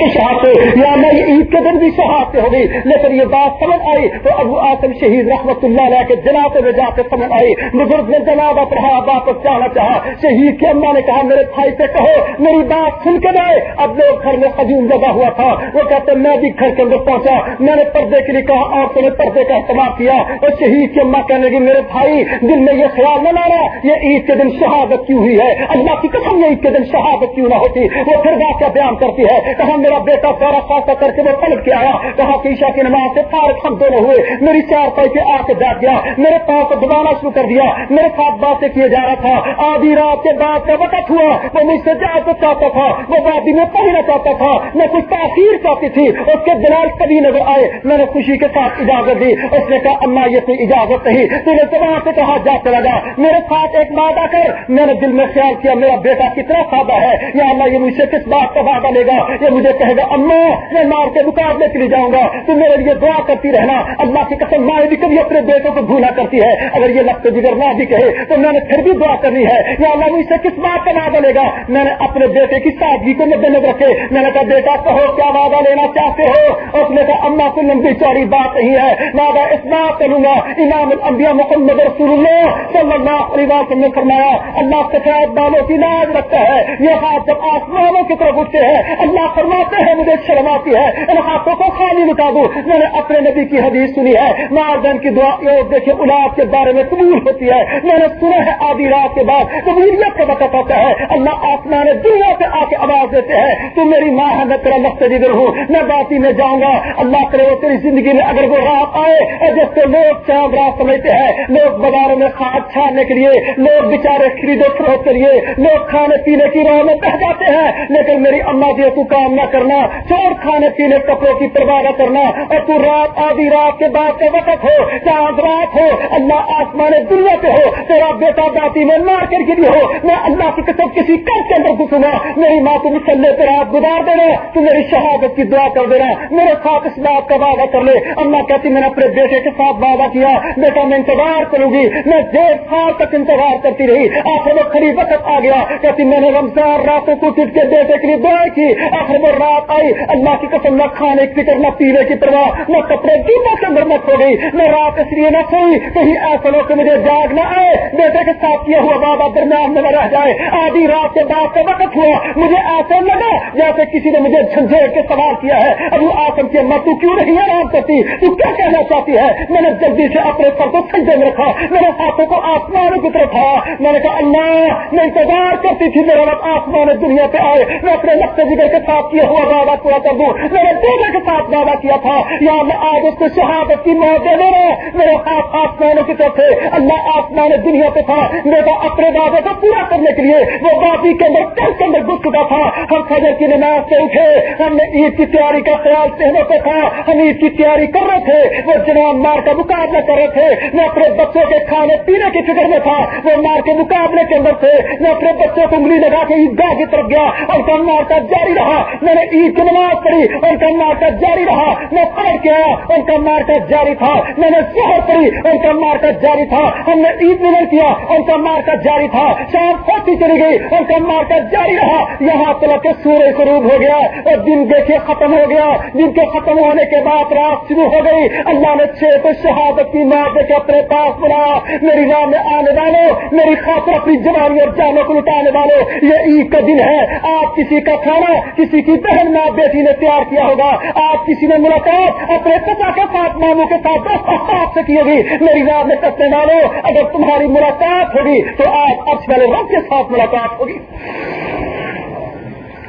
شہاتے یا میں عید کے دن بھی شہاتے ہوگی لیکن یہ بات سمجھ آئی تو ابو آسم شہید رحمت اللہ علیہ کے جنازے میں جا کے سمجھ آئی۔ بزرگ نے جنازہ پڑھا واپس جانا چاہا۔ شہید کی اما نے کہا، میرے بھائی سے کہو، میری بات سن کے گئے اب لوگ گھر میں قدیم لگا ہوا تھا۔ وہ کہتے، میں بھی گھر کے اندر پہنچا۔ میں نے پردے کے لیے کہا عورتوں نے پردے کا اہتمام کیا۔ اور شہید کی اما کہنے کی میرے بھائی، دل میں یہ خیال نہ لانا یہ عید کے دن شہادت کیوں ہوئی ہے؟ اللہ کی قسم، یہ عید کے دن شہادت کیوں نہ ہوتی؟ وہ پھر واقعہ بیان کرتی ہے۔ کہا میرا بیٹا سارا خاصا کر کے وہ پلٹ کے آیا کہا کہ عشا کی نماز سے فارغ ہم دونوں ہوئے۔ میری چار پائی کے آ کے بیٹھ گیا۔ میرے پاؤں کو دبانا شروع کر دیا۔ میرے ساتھ باتیں کیے جا رہا تھا۔ آدھی رات کے بعد کا وقت ہوا۔ وہ مجھ سے جا تو چاہتا تھا۔ وہ وادی میں پڑھنا چاہتا تھا۔ میں کچھ تاخیر چاہتی تھی۔ اس کے دلال کبھی نظر آئے۔ میں نے خوشی کے ساتھ اجازت دی۔ اس نے کہا، اما، یہ کوئی اجازت نہیں۔ تو نے تو وہاں سے کہا، جا چلا جا۔ میرے ساتھ ایک وعدہ کر۔ میں نے دل میں خیال کیا، میرا بیٹا کتنا سادہ ہے۔ یا اللہ، یہ مجھ سے کس بات کا وعدہ لے گا؟ یہ مجھے یہ کہے گا، اما، میں مار کے مقابلے کے لیے جاؤں گا۔ تو میرے لیے دعا کرتی رہنا۔ اللہ کی قسم مائیں بھی کبھی اپنے بیٹوں کو بھولا کرتی ہے۔ اگر یہ لفظ جگر نہ بھی کہے، تو میں نے پھر بھی دعا کرنی ہے۔ یا اللہ، مجھ سے کس بات کا وعدہ لے گا؟ میں نے اپنے بیٹے کی سادگی کو مد نظر رکھے۔ میں نے کہا، بیٹا، کہو، کیا وعدہ لینا چاہتے ہو؟ اس نے کہا، اما کو لمبی چوڑی بات نہیں ہے۔ وعدہ اس بات کروں گا۔ امام الانبیاء محمد رسول اللہ صلی اللہ علیہ وسلم نے فرمایا، اللہ سفید بالوں کی لاج رکھتا ہے۔ یہ ہاتھ جب آسمانوں کی طرف اٹھتے ہیں، اللہ فرماتے ہیں، مجھے شرم آتی ہے۔ ان ہاتھوں کو خالی لٹا دوں میں نے اپنے نبی کی حدیث سنی ہے۔ ماردن کی دعا دیکھیے اولاد کے بارے میں قبول ہوتی ہے۔ میں نے سنا ہے آدھی رات کے بعد قبولیت کا وقت ہوتا ہے۔ اللہ آسمان دنیا سے آ کے آواز دیتے ہیں۔ تو میری ماں ہے، میں تیرا لفظ جگر ہوں۔ میں باتی میں جاؤں گا۔ اللہ کرے وہ تیری زندگی میں اگر وہ رات آئے اور جس سے لوگ چاند رات سمجھتے ہیں، لوگ بازاروں میں کھاد چھاننے کے لیے، لوگ بےچارے خریدو فروخت کے لیے، لوگ کھانے پینے کی راہ میں بہ جاتے ہیں۔ لیکن میری اما جی تو کام نہ کرنا چور کھانے پینے کپڑوں کی پرواہ نہ کرنا، اور تو رات، آدھی رات کے بعد کے وقت ہو، چاند رات ہو، اللہ آسمان دنیا پہ ہو، تیرا بیٹا باتی میں مار کر گری ہو، میں اللہ کی قسم کسی کر کے اندر گھسوں گا، میری ماں تو مسلے پہ رات گزار دینا تو میری شہادت کی دعا کر دینا میرے ساتھ اس بات کا وعدہ کر لے، اللہ کہتی میں نے اپنے بیٹے کے ساتھ وعدہ کیا، بیٹا میں انتظار کروں گی، میں ڈیڑھ سال تک انتظار کرتی رہی، آخر وہ خرید وقت آ گیا، کہتی میں نے رمضان راتوں کو ٹوٹ کے بیٹے کے لیے دعا کی، آخر وہ رات آئی، اللہ کی قسم، نہ کھانے کی فکر، نہ پینے کی پرواہ، نہ کپڑے جیتوں کے اندر مت ہو گئی نہ رات اس لیے نہ سوئی، کہیں ایسا لوگ مجھے جاگ نہ آئے، بیٹے کے ساتھ کیا ہوا، بابا درمیان میں رہ جائے، آدھی رات کے بعد کا وقت ہوا، مجھے ایسا لگا جیسے کسی نے مجھے جھنجھیڑ کے سوال کیا ہے، ابو آسم کی امت تو کیوں نہیں آرام کرتی؟ تو کیا کہنا چاہتی ہے؟ میں نے جلدی سے اپنے سر کو سجدے میں رکھا میرے ہاتھوں کو آسمان کی طرف آیا میں نے کہا، اللہ، میں انتظار کرتی تھی، میرا وقت آسمان دنیا پہ آئے، میں اپنے لگتے جگر کے ساتھ کیا ہوا وعدہ پورا کر دوں۔ میں نے بیٹے کے ساتھ وعدہ کیا تھا۔ یا اللہ، آج اس کو شہادت کی موت دے رہے میرے ہاتھ آسمانوں کی طرف تھے۔ اللہ آسمان دنیا پہ تھا۔ میرا اپنے وعدے کو پورا کرنے کے لیے وہ وادی کے اندر کل کے اندر گھس چکا تھا۔ ہم فجر کی نماز سے اٹھے۔ ہم نے عید کی تیاری کا خیال سہنے پہ تھا۔ ہم عید کی تیاری کر رہے تھے۔ وہ جناب مار کا مقابلہ کر رہے تھے۔ میں اپنے بچوں کے کھانے پینے کی فکر میں تھا۔ وہ مار کے مقابلے کے اندر تھے۔ میں اپنے بچوں کو انگلی لگا کے عیدگاہ کی طرف گیا۔ اور کا جاری رہا۔ میں نے عید کی نماز پڑھی اور کا مارکا جاری رہا۔ میں پڑھ کے آیا اور کا مارکا جاری تھا۔ میں نے شہر پڑھی اور کا مارکا جاری تھا۔ ہم نے عید ملن کیا اور کا مارکا جاری تھا۔ شام ہوتی چلی گئی اور کا مارکا جاری رہا۔ یہاں تک کے سورج شروع ہو گیا اور دن دیکھے ختم ہو گیا۔ دن کے ختم ہونے کے بعد رات شروع ہو گئی۔ اللہ نے چھ تو شہادت کی ماں دے کے اپنے پاس بلایا۔ میری راہ میں آنے والوں، میری خاطر اپنی جوانی اور جانوں کو لٹانے والوں، یہ عید کا دن ہے۔ آپ کسی کا کھانا، کسی کی بہن ماں بیٹی نے تیار کیا ہوگا، آپ کسی نے ملاقات اپنے پتا کے ساتھ ماموں کے ساتھ آپ سے کی ہوگی، میری رات میں کٹنے والوں اگر تمہاری ملاقات ہوگی تو آپ اب والے رب کے ساتھ ملاقات ہوگی۔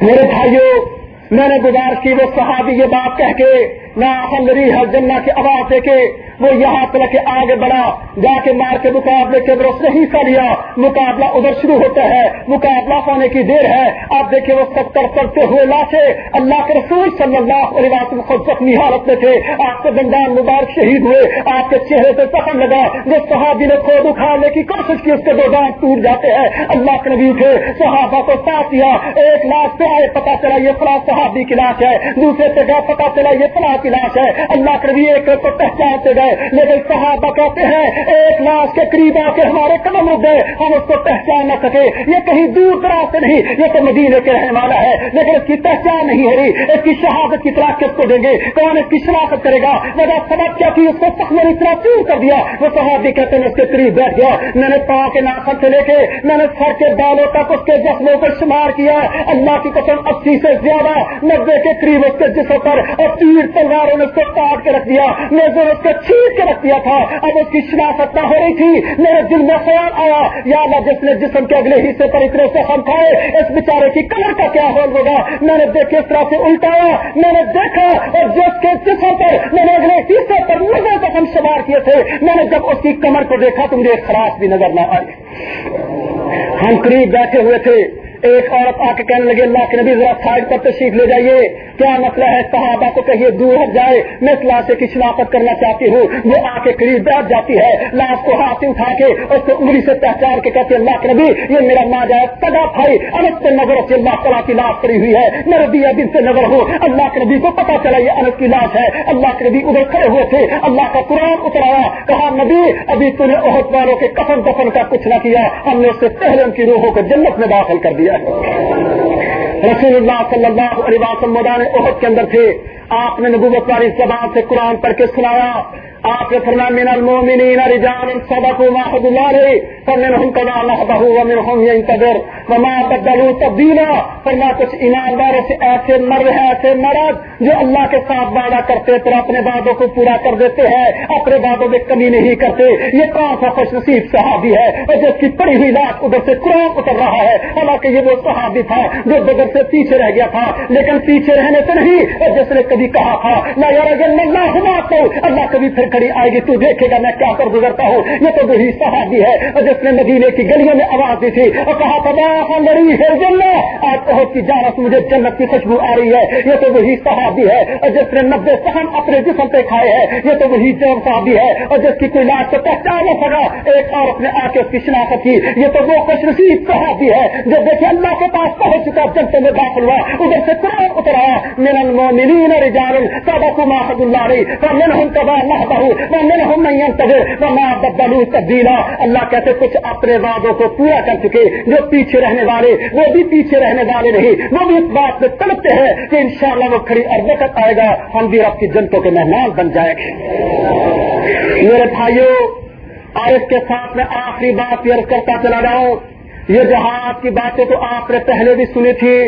میرے بھائیوں، میں نے گزار کی وہ صحابی یہ بات کہہ کے نہ ہر جنا کی آواز دے کے وہ یہاں تک کے آگے بڑھا، جا کے مار کے مقابلے کے برس نے حصہ لیا۔ مقابلہ ادھر شروع ہوتا ہے، مقابلہ ہونے کی دیر ہے۔ آپ دیکھیں وہ ستر پڑتے ہوئے لاچے اللہ کے رسول صلی اللہ علیہ وسلم خود زخمی حالت میں تھے۔ آپ کے دندان مبارک شہید ہوئے۔ آپ کے چہرے پہ زخم لگا۔ جو صحابی نے خود اکھاڑنے کی کوشش کی اس کے دو دان ٹوٹ جاتے ہیں؟ اللہ کے نبی تھے صحابہ کو ساتھ دیا ایک لاش پہ آئے پتا چلا یہ فلاں صحابی کی لاش ہے۔ دوسرے پہ گیا پتا چلا یہ فلاں کی لاش ہے۔ اللہ کے نبی ایک کو پہچانتے گئے، لیکن صحابہ کہتے ہیں، ایک لاش کے قریب آ کے ہمارے قدم رک گئے، ہم اس کو پہچان نہ سکے۔ یہ کہیں دور دراز سے نہیں، یہ تو مدینے کے رہنے والا ہے، لیکن اس کی پہچان نہیں ہو رہی اس کی شہادت کی طرح کس کو دیں گے؟ کون اس کی شناخت کرے گا۔ وجہ سبق کیا تھی؟ اس کو سخت میں اتنا چور کر دیا۔ وہ صحابی کہتے ہیں، اس کے قریب بیٹھ گیا۔ میں نے پاؤں کے ناخن سے لے کے، میں نے سر کے بالوں تک اس کے زخموں کو شمار کیا۔ اللہ کی قسم اسی سے زیادہ، نبے کے قریب اس کے جسم پر اور تیر چل تلواروں نے اس کو کاٹ کے رکھ دیا نیزوں نے اس کو چھیٹ کے رکھ دیا تھا۔ اب اس کی شناخت نہ ہو رہی تھی۔ میرے دل میں خیال آیا، یا اللہ، جس نے جسم کے اگلے حصے پر اتنے سے ہم کھائے، اس بیچارے کی کمر کا کیا حال ہوگا؟ میں نے دیکھے اس طرح سے الٹایا۔ میں نے دیکھا، اور جس کے جسم پر میں نے اگلے حصے پر نظر تک ہم سوار کیے تھے۔ میں نے جب اس کی کمر کو دیکھا تو مجھے خراش بھی نظر نہ آئی۔ ہم قریب بیٹھے ہوئے تھے۔ ایک عورت آ کے کہنے لگی اللہ کے نبی ذرا سائڈ پر تشریف لے جائیے۔ کیا مسئلہ ہے؟ صحابہ کو کہیے، دور ہٹ جائے۔ میں اس لاش سے شناخت کرنا چاہتی ہوں۔ وہ آ کے قریب بیٹھ جاتی ہے، لاش کو ہاتھ اٹھا کے اس کو انگلی سے پہچان کے کہتے اللہ کے نبی، یہ میرا ماں جائے۔ سگا بھائی، انس سے نظر سے اللہ تعالیٰ کی لاش پڑی ہوئی ہے۔ میں ربی دن سے نظر ہوں اللہ کے نبی کو پتا چلا یہ انس کی لاش ہے۔ اللہ کے نبی ادھر کھڑے ہوئے تھے۔ اللہ کا قرآن اترایا کہا، نبی، ابھی تم نے عہد والوں کے کفن دفن کا کچھ نہ کیا۔ ہم نے اس سے پہلے ان کی روحوں کو جنت میں داخل کر دیا۔ ہے رسول اللہ صلی اللہ علیہ وسلم میدان عہد کے اندر تھے۔ آپ نے نبوت والی زبان سے قرآن پڑھ کے سنایا۔ آپ نے فرمایا، من المؤمنین رجال صدقوا ما حد الله عليه فمنهم كما نهضه ومنهم ينتظر وما بدلوا تبديلا فرما کچھ ایمانداروں سے ایسے مر ہیں، ایسے مرد جو اللہ کے ساتھ وعدہ کرتے پھر اپنے وعدوں کو پورا کر دیتے ہیں، اپنے وعدوں میں کمی نہیں کرتے۔ یہ کون سا خوش نصیب صحابی ہے، اور جس کی پڑی ہوئی لاش ادھر سے قرآن اتر رہا ہے، حالانکہ یہ وہ صحابی تھا جو بدر سے پیچھے رہ گیا تھا، لیکن پیچھے رہنے سے نہیں، اور جس نے کبھی کہا تھا نہ یار اللہ اللہ کبھی پھر کھڑی آئے گی، تو دیکھے گا میں کیا کر گزرتا ہوں۔ یہ تو وہی صحابی ہے۔ اور جس نے مدینے کی گلیوں میں آواز دی تھی اور کہا تھا لڑی ہے جنت۔ آج بہت کی جانت مجھے جنت کی خوشبو آ رہی ہے۔ یہ تو وہی صحابی ہے۔ اور جس نے نبے سہن اپنے جسم پہ کھائے ہیں یہ تو وہی جب صحابی ہے۔ اور جس کی کوئی لاش کو پہچان نہ سکا، ایک عورت نے آ کے اس کی شناخت کی۔ یہ تو وہ خوش نصیب صحابی ہے جو دیکھے اللہ کے پاس پہنچ چکا، جنت میں داخل ہوا، ادھر سے قرآن اتر آیا، من المؤمنین رجال صدقوا ما حد الله عليه فمنهم تبع نهضه بدلو تبدیلا اللہ کہتے کچھ اپنے وعدوں کو پورا کر چکے، جو پیچھے رہنے والے، وہ بھی پیچھے رہنے والے نہیں۔ وہ بھی اس بات میں تڑپتے ہیں کہ انشاءاللہ وہ کھڑی اربکت آئے گا، ہم بھی آپ کی جنتوں کے مہمان بن جائیں گے۔ میرے بھائیوں اور کے ساتھ میں آخری بات یہ کرتا چلا جاؤں۔ یہ جہاز کی باتیں تو آپ نے پہلے بھی سنی تھی،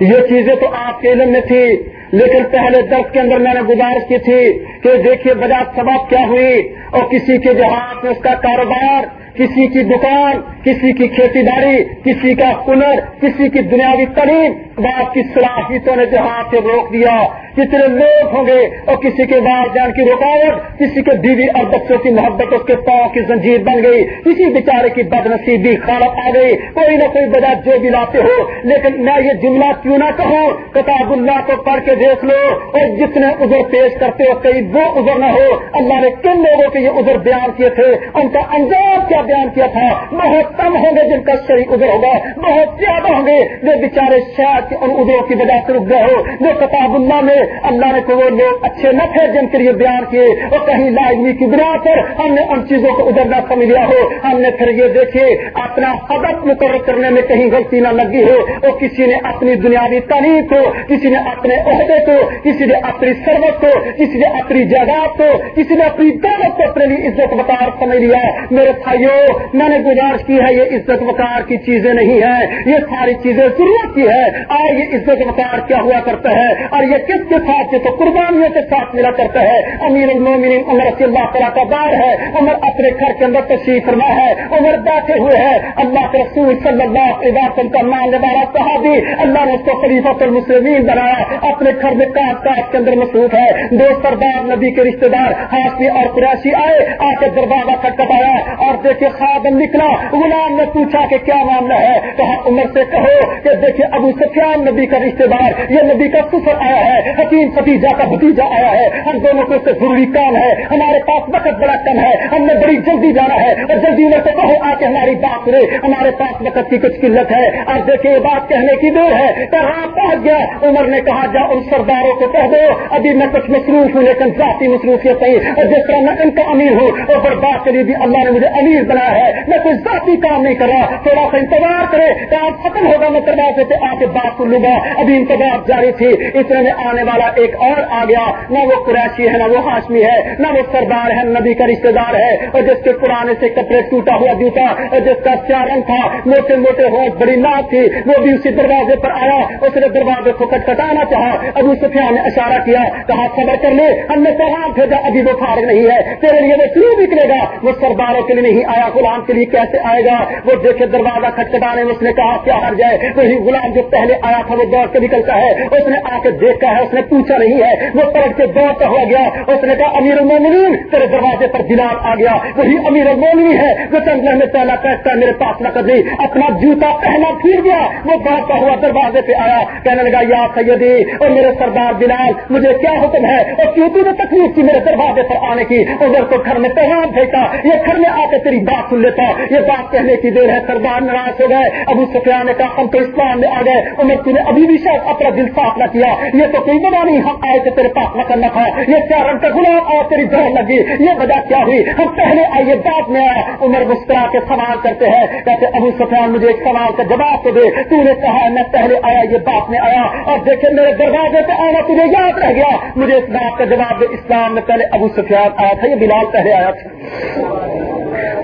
یہ چیزیں تو آپ کے علم میں تھی۔ لیکن پہلے درس کے اندر میں نے گزارش کی تھی کہ دیکھیے بجا سبب کیا ہوئی اور کسی کے جہاز میں اس کا کاروبار، کسی کی دکان، کسی کی کھیتی باڑی کسی کا ہنر، کسی کی دنیاوی تعلیم باپ کی صلاحیتوں نے جہاں سے روک دیا۔ کتنے لوگ ہوں گے اور کسی کے والدین کی رکاوٹ، کسی کے بیوی اور بچوں کی محبت، اس کے پاؤں کی زنجیر بن گئی کسی بیچارے کی بد نصیبی خالت آ گئی، کوئی نہ کوئی وجہ جو بھی لاتے ہو۔ لیکن میں یہ جملہ کیوں نہ کہوں؟ کتاب اللہ کو پڑھ کے دیکھ لو اور جتنے ادھر پیش کرتے ہو کئی وہ ادھر نہ ہو۔ اللہ نے کن لوگوں کے یہ ادھر بیان کیے تھے؟ ان کا انجام کیا بیان کیا تھا؟ بہت کم ہوں گے جن کا صحیح ادھر ہوگا، بہت زیادہ ہوں گے۔ جو بیچارے شاید ان ادھروں کی وجہ سے رک گئے ہو جو کتاب اللہ میں اللہ نے تو وہ لوگ اچھے نہ تھے جن کے لیے بیان کیے اور کہیں لازمی کی بنا پر ہم نے ان چیزوں کو ادھر نہ سمجھ لیا ہو۔ ہم نے پھر یہ دیکھیے اپنا حدت مقرر کرنے میں کہیں غلطی نہ لگی ہو اور کسی نے اپنی دنیاوی تعلیم کو، کسی نے اپنے عہدے کو، کسی نے اپنی سروت کو، کسی نے اپنی جائیداد کو، کسی نے اپنی دولت کو اپنے لیے عزت وقار سمجھ لیا۔ میرے بھائیوں میں نے گزارش کی ہے، یہ عزت وقار کی چیزیں نہیں ہیں۔ یہ ساری چیزیں ضرورت کی ہے اور یہ عزت وقار کیا ہوا کرتا ہے؟ اور یہ کس کے ساتھ یہ تو قربانیوں کے ساتھ ملا کرتا ہے امیر المومنین عمر رسی اللہ تعالیٰ کا دار ہے۔ عمر اپنے گھر کے اندر تشریف فرما ہے۔ عمر بیٹھے ہوئے ہے اللہ کے رسول صلی اللہ علیہ وسلم کا ماننے والا صحابی۔ اللہ نے اس کو خلیفہ المسلمین بنایا۔ اپنے گھر میں کاٹ کاٹ کے اندر مصروف ہے۔ دو سردار نبی کے رشتے دار ہاتھی اور قریشی آئے۔ آ کے دروازہ کٹکھٹایا اور دیکھیے خادم نکلا۔ غلام نے پوچھا کہ کیا معاملہ ہے؟ کہا عمر سے کہو کہ دیکھیے ابو سفیان نبی کا رشتے دار، یہ نبی کا سفر آیا ہے۔ حکیم بھتیجا کا بھتیجا آیا ہے۔ ہم دونوں کو اس سے ضروری کام ہے۔ ہمارے پاس وقت بڑا کم ہے۔ ہم نے بڑی جلدی جانا ہے۔ اور جلدی میں تو کہو آ کے ہماری بات سنے ہمارے پاس وقت کی کچھ قلت ہے۔ اور دیکھیں، یہ بات کہنے کی دور ہے۔ تو رات پہنچ گیا عمر نے کہا، جا ان سرداروں کو کہہ دو۔ ابھی میں کچھ مصروف ہوں، لیکن ذاتی مصروفیت نہیں۔ اور جس طرح میں ان کا امیر ہوں، اور پر بات کے لیے بھی اللہ نے مجھے امیر بنایا ہے۔ میں کوئی ذاتی کام نہیں کر رہا۔ تھوڑا سا انتظار کرے کام ختم ہوگا، میں دروازے سے آ کے بات سن لوں گا۔ ابھی انتظار جاری تھی۔ اتنے میں آنے والا والا ایک اور آ گیا، نہ وہ قریشی ہے، نہ وہ ہاشمی ہے، نہ وہ سردار ہے، نبی کا رشتے دار ہے، اور جس کے پرانے سے کپڑے ٹوٹا ہوا جوتا، اور جس کا چار رنگ تھا، موٹے موٹے ہو بڑی ناک تھی، وہ بھی اسی دروازے پر آیا، اس نے دروازے کو کٹکھٹانا چاہا، ابو سفیان نے اشارہ کیا، کہا خبر کر لے، ہم نے پیغام بھیجا، ابھی وہ فارغ نہیں ہے، تیرے لیے وہ کیوں نکلے گا؟ وہ سرداروں کے لیے نہیں آیا، غلام کے لیے کیسے آئے گا؟ وہ دیکھے دروازہ کھٹکھٹانے میں اس نے کہا، کیا ہر جائے، وہی غلام جو پہلے آیا تھا، وہ دوڑ کے نکلتا ہے، اس نے آ کے دیکھا ہے، اس نے پوچھا نہیں ہے، وہ پلٹ کے دوڑتا ہوا گیا، اس نے کہا امیر المومنین تیرے دروازے پر بلال آ گیا، وہی امیر المومنی ہے جو چند میں پہلا پیسہ میرے پاس نہ کر دی، اپنا جوتا پہنا پھر گیا وہ دوڑتا ہوا دروازے پہ آیا، کہنے لگا، یا سیدی، اور میرے سردار بلال، مجھے کیا حکم ہے؟ اور کیوں نے تکلیف کی میرے دروازے پر آنے کی؟ ادھر کو گھر میں پیغام بھیجتا، یہ گھر میں آ کے تیری بات سن لیتا، یہ بات کہنے کی دیر ہے، سردار ناراض ہو گئے، ابو سفیان نے کہا، ہم تو اسلام میں آ گئے، عمر تھی نے ابھی بھی شاید اپنا دل صاف نہ کیا، یہ تو کوئی بنا نہیں ہم آئے تھے تیرے پاس نہ کرنا یہ کیا رنگ کا گلاب اور تیری جڑ لگی؟ یہ وجہ کیا ہوئی؟ ہم پہلے آئیے بات میں آیا عمر مسکرا کے سوال کرتے ہیں، کہتے ابو سفیان مجھے ایک سوال کا جواب تو دے۔ تو نے کہا، میں پہلے آیا، یہ بات میں آیا۔ اور دیکھے میرے دروازے پہ آنا تجھے یاد رہ گیا۔ مجھے اس بات کا جواب دے، اسلام میں پہلے ابو سفیان آیا تھا، یہ بلال پہلے آیا تھا۔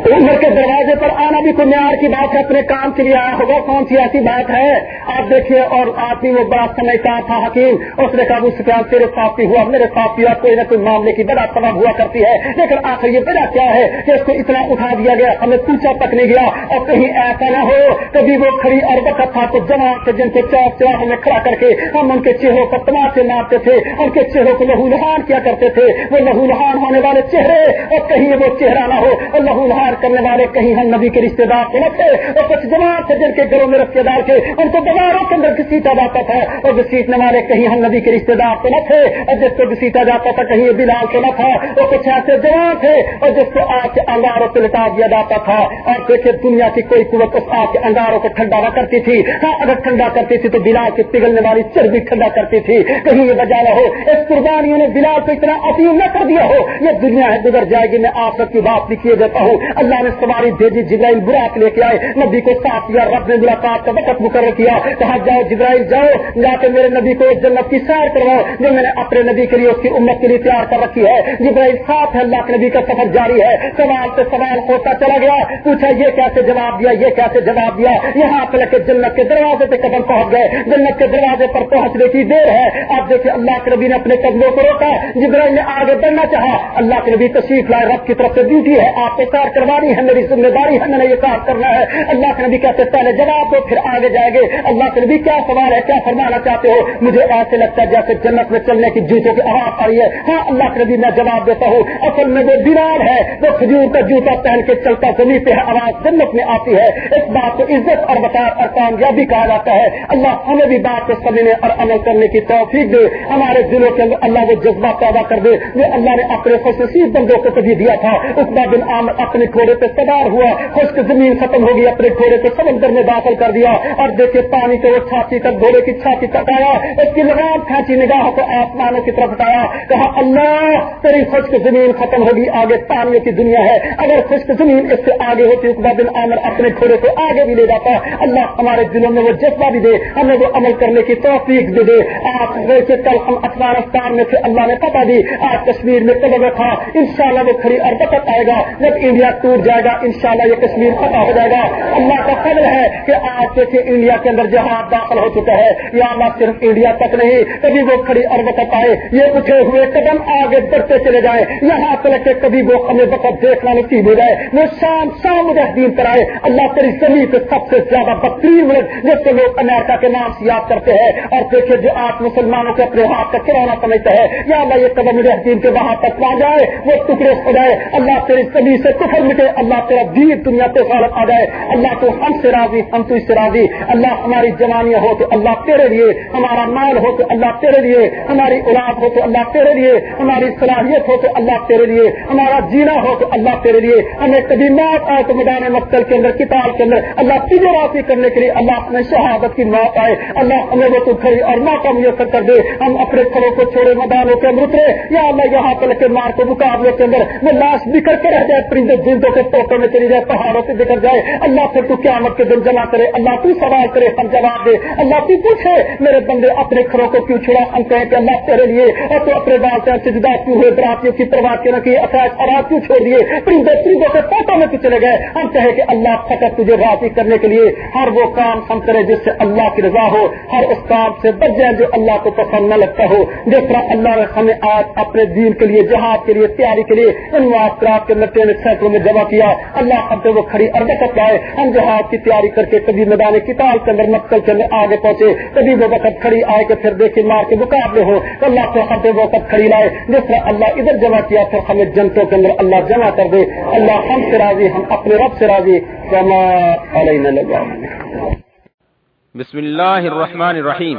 عمر کے دروازے پر آنا بھی کوئی معیار کی بات ہے، اپنے کام کے لیے آیا ہوگا، کون سی ایسی بات ہے؟ آپ دیکھیے، اور آدمی وہ بات سمجھتا تھا حکیم، اس نے کہا سفیان تیرے ساتھ بھی ہوا، میرے ساتھ بھی ہوا، کوئی نہ کوئی معاملے کی بڑا سبب ہوا کرتی ہے، لیکن آخر یہ بڑا کیا ہے کہ اس کو اتنا اٹھا دیا گیا، ہمیں پوچھا تک نہیں گیا، اور کہیں ایسا نہ ہو، کبھی وہ کھڑی اور وقت تھا تو جمع کے جن کو چوک چراہ میں کھڑا کر کے ہم ان کے چہروں کو تماچے مارتے تھے، ان کے چہروں کو لہو لہان کیا کرتے تھے، وہ لہو لہان ہونے والے چہرے، اور کہیں وہ چہرہ نہ ہو اور لہو لہان کرنے والے کہیں ہم نبی کے رشتے دار تو نہ تھے، اور کچھ جماعت تھے جن کے گھروں میں رشتے دار تھے۔ ان کو بازاروں کے اندر گھسیٹا جاتا تھا، اور گھسیٹنے والے کہیں ہم نبی کے رشتے دار تو نہ تھے۔ اور جس کو گھسیٹا جاتا تھا، کہیں بلال تو نہ تھا۔ وہ کچھ ایسے جوان تھے، اور جس کو آگ کے انگاروں سے لٹا دیا جاتا تھا۔ اور دیکھے دنیا کی کوئی قوت اس آگ کے انگاروں کو ٹھنڈا نہ کرتی تھی۔ ہاں اگر ٹھنڈا کرتی تھی تو بلال کی پگھلنے والی چربی ٹھنڈا کرتی تھی۔ کہیں یہ بجا نہ ہو، اس قربانیوں نے بلال کو اتنا عظیم نہ کر دیا ہو۔ یہ دنیا ہے، گزر جائے گی، میں آپ کی بات بھی کیے دیتا ہوں۔ اللہ نے سواری بھیجی جبرائیل براق لے کے آئے، نبی کو صاف کیا رب نے ملاقات کا وقت مقرر کیا، کہا، جاؤ جبرائیل، جاؤ، جا کے میرے نبی کو جنت کی سیر کرواؤ، جو میں نے اپنے نبی کے لیے اس کی امت کے لیے تیار کر رکھی ہے۔ جبرائیل صاف ہے، اللہ کے نبی کا سفر جاری ہے۔ سوال سے سوال ہوتا چلا گیا، پوچھا، یہ کیسے جواب دیا، یہ کیسے جواب دیا؟ یہاں پہ کے جنت کے دروازے پہ قدم پہنچ گئے۔ جنت کے دروازے پر پہنچنے کی دیر ہے۔ آپ دیکھیں اللہ کے نبی نے اپنے قدموں کو روکا، جبرائیل نے آگے بڑھنا چاہا۔ اللہ کے نبی تشریف لائے، رب کی طرف سے ڈیوٹی ہے، آپ کو کار کروانی ہے، میری ذمہ داری ہے، میں نے یہ کار کرنا ہے۔ اللہ کے نبی کہتے پہلے جواب دو، پھر آگے جائے گے۔ اللہ کے نبی کیا سوال ہے، کیا فرمانا چاہتے ہو؟ مجھے ایسے لگتا ہے جیسے جنت میں چلنے کی جوتوں کی آواز آ رہی ہے۔ ہاں اللہ کے نبی، میں جواب دیتا ہوں۔ اصل میں وہ بیمار ہے، وہ کھجور کا جوتا پہن کے چلتا زمین پہ آواز جنت میں آتی ہے۔ اس بات کو عزت اور بتا اور کامیابی کہا جاتا ہے۔ اللہ ہمیں بھی بات کو سمجھنے اور عمل کرنے کی توفیق دے۔ ہمارے دلوں کے اندر اللہ وہ جذبہ پیدا کر دے۔ جو اللہ نے اپنے خصوصی بندوں کو کبھی دیا تھا، اس بار دن عام اپنے گھوڑے پہ سوار ہوا، خشک زمین ختم ہو گئی اپنے گھوڑے کو سمندر میں داخل کر دیا۔ اور دیکھے پانی سے وہ چھاتی تک، گھوڑے کی چھاتی تک آیا۔ اس کی لگام کھینچی نگاہ کو آسمانوں کی طرف اٹھایا کہا، اللہ، تیری خشک زمین ختم ہوگی، آگے پانیوں کی دنیا ہے۔ اگر خشک زمین اس سے آگے ہوتی اس بار دن عامر اپنے گھوڑے کو آگے بھی لے جاتا۔ اللہ ہمارے دلوں میں وہ جذبہ بھی دے، ہمیں وہ عمل کرنے کی توفیق بھی دے۔ آج ویسے کل ہم افغانستان میں سے اللہ نے پتا دی۔ آج کشمیر میں قدم رکھا۔ ان شاء اللہ وہ کھڑی اور بکت آئے گا۔ جب انڈیا ٹو ٹوٹ جائے گا ان شاء اللہ یہ کشمیر فتح ہو جائے گا۔ اللہ کا فضل ہے کہ آج دیکھے انڈیا کے اندر جہاز داخل ہو چکا ہے یا اللہ صرف انڈیا تک نہیں، کبھی وہ کھڑی اور بکت آئے، یہ اٹھے ہوئے قدم آگے بڑھتے چلے جائیں۔ یہاں تک کہ کبھی وہ ہمیں وقت دیکھنا نصیب ہو جائے۔ وہ شام شام مجاہدین پر آئے۔ اللہ تیری زمین پہ سب سے زیادہ بہترین ملک، جس کو لوگ امریکہ کے نام سے یاد کرتے ہیں۔ اور دیکھے جو آپ مسلمانوں کے اپنے ہاتھ کا کھلونا سمجھتے ہیں، یا اللہ یہ قدم حکیم کے وہاں تک پہنچ جائے، وہ ٹکڑے ہو جائے۔ اللہ تیری سبھی سے کفر مٹ مٹے اللہ تیرا دین دنیا پہ غالب آ جائے، اللہ تو ہم سے راضی، ہم تو اس سے راضی۔ اللہ ہماری جوانیاں ہو تو اللہ تیرے لیے، ہمارا مال ہو تو اللہ تیرے لیے، ہماری اولاد ہو تو اللہ تیرے لیے، ہماری صلاحیت ہو تو اللہ تیرے لیے، ہمارا جینا ہو تو اللہ تیرے لیے۔ ہمیں کبھی موت آئے تو میدان مقتل کے اندر کتاب کے اندر۔ اللہ تجھے راضی کرنے کے لیے اللہ اپنے شہادت کی موت آئے۔ اللہ ہمیں وہ تو کھڑی اور موقع میسر کر دے۔ ہم اپنے گھروں کو چھوڑے، میدانوں کے اندر اترے۔ یا اللہ یہاں پہ کے مار کے مقابلے کے اندر، وہ لاش بکھر کے رہ جائے، پرندے جلدوں کے ٹوٹوں میں چلی جائے پہاڑوں سے بکھر جائے۔ اللہ سے تو قیامت کے دن جمع کرے، اللہ تو سوال کرے، ہم جواب دے۔ اللہ تو پوچھے، میرے بندے اپنے گھروں کو کیوں چھڑا؟ ہم کہیں کہ اللہ تیرے لیے اور تو اپنے بال سے جدا کیوں ہوئے؟ براتیوں کی پرواہ کیوں نہ کی؟ اثاث اور کیوں چھوڑ دیے؟ پرندے پرندوں کے ٹوٹوں میں تو چلے گئے۔ ہم کہیں کہ اللہ فقط تجھے راضی کرنے کے لیے ہر وہ کام ہم کرے جس سے اللہ کی رضا ہو۔ ہر اس کام سے بچ جائے جو اللہ کو پسند نہ لگتا ہو۔ جس طرح اللہ نے ہمیں آج اپنے دین کے لیے، جہاد کے لیے، تیاری کے لیے، ان معاشرات کے نٹے سینکڑوں میں جمع کیا۔ اللہ ہم سے وہ کھڑی اربکت لائے ہم جہاد کی تیاری کر کے کبھی میدان کتاب کے اندر مکل کے اندر آگے پہنچے، کبھی وہ وقت کھڑی آئے کہ پھر دیکھے مار کے مقابلے ہو اللہ سے ہم سے وہ وقت کھڑی لائے۔ جس طرح اللہ ادھر جمع کیا، پھر ہمیں جنتوں کے اندر اللہ جمع کر دے۔ اللہ ہم سے راضی، ہم اپنے رب سے راضی۔ جمع علینا لگا بسم اللہ الرحمن الرحیم۔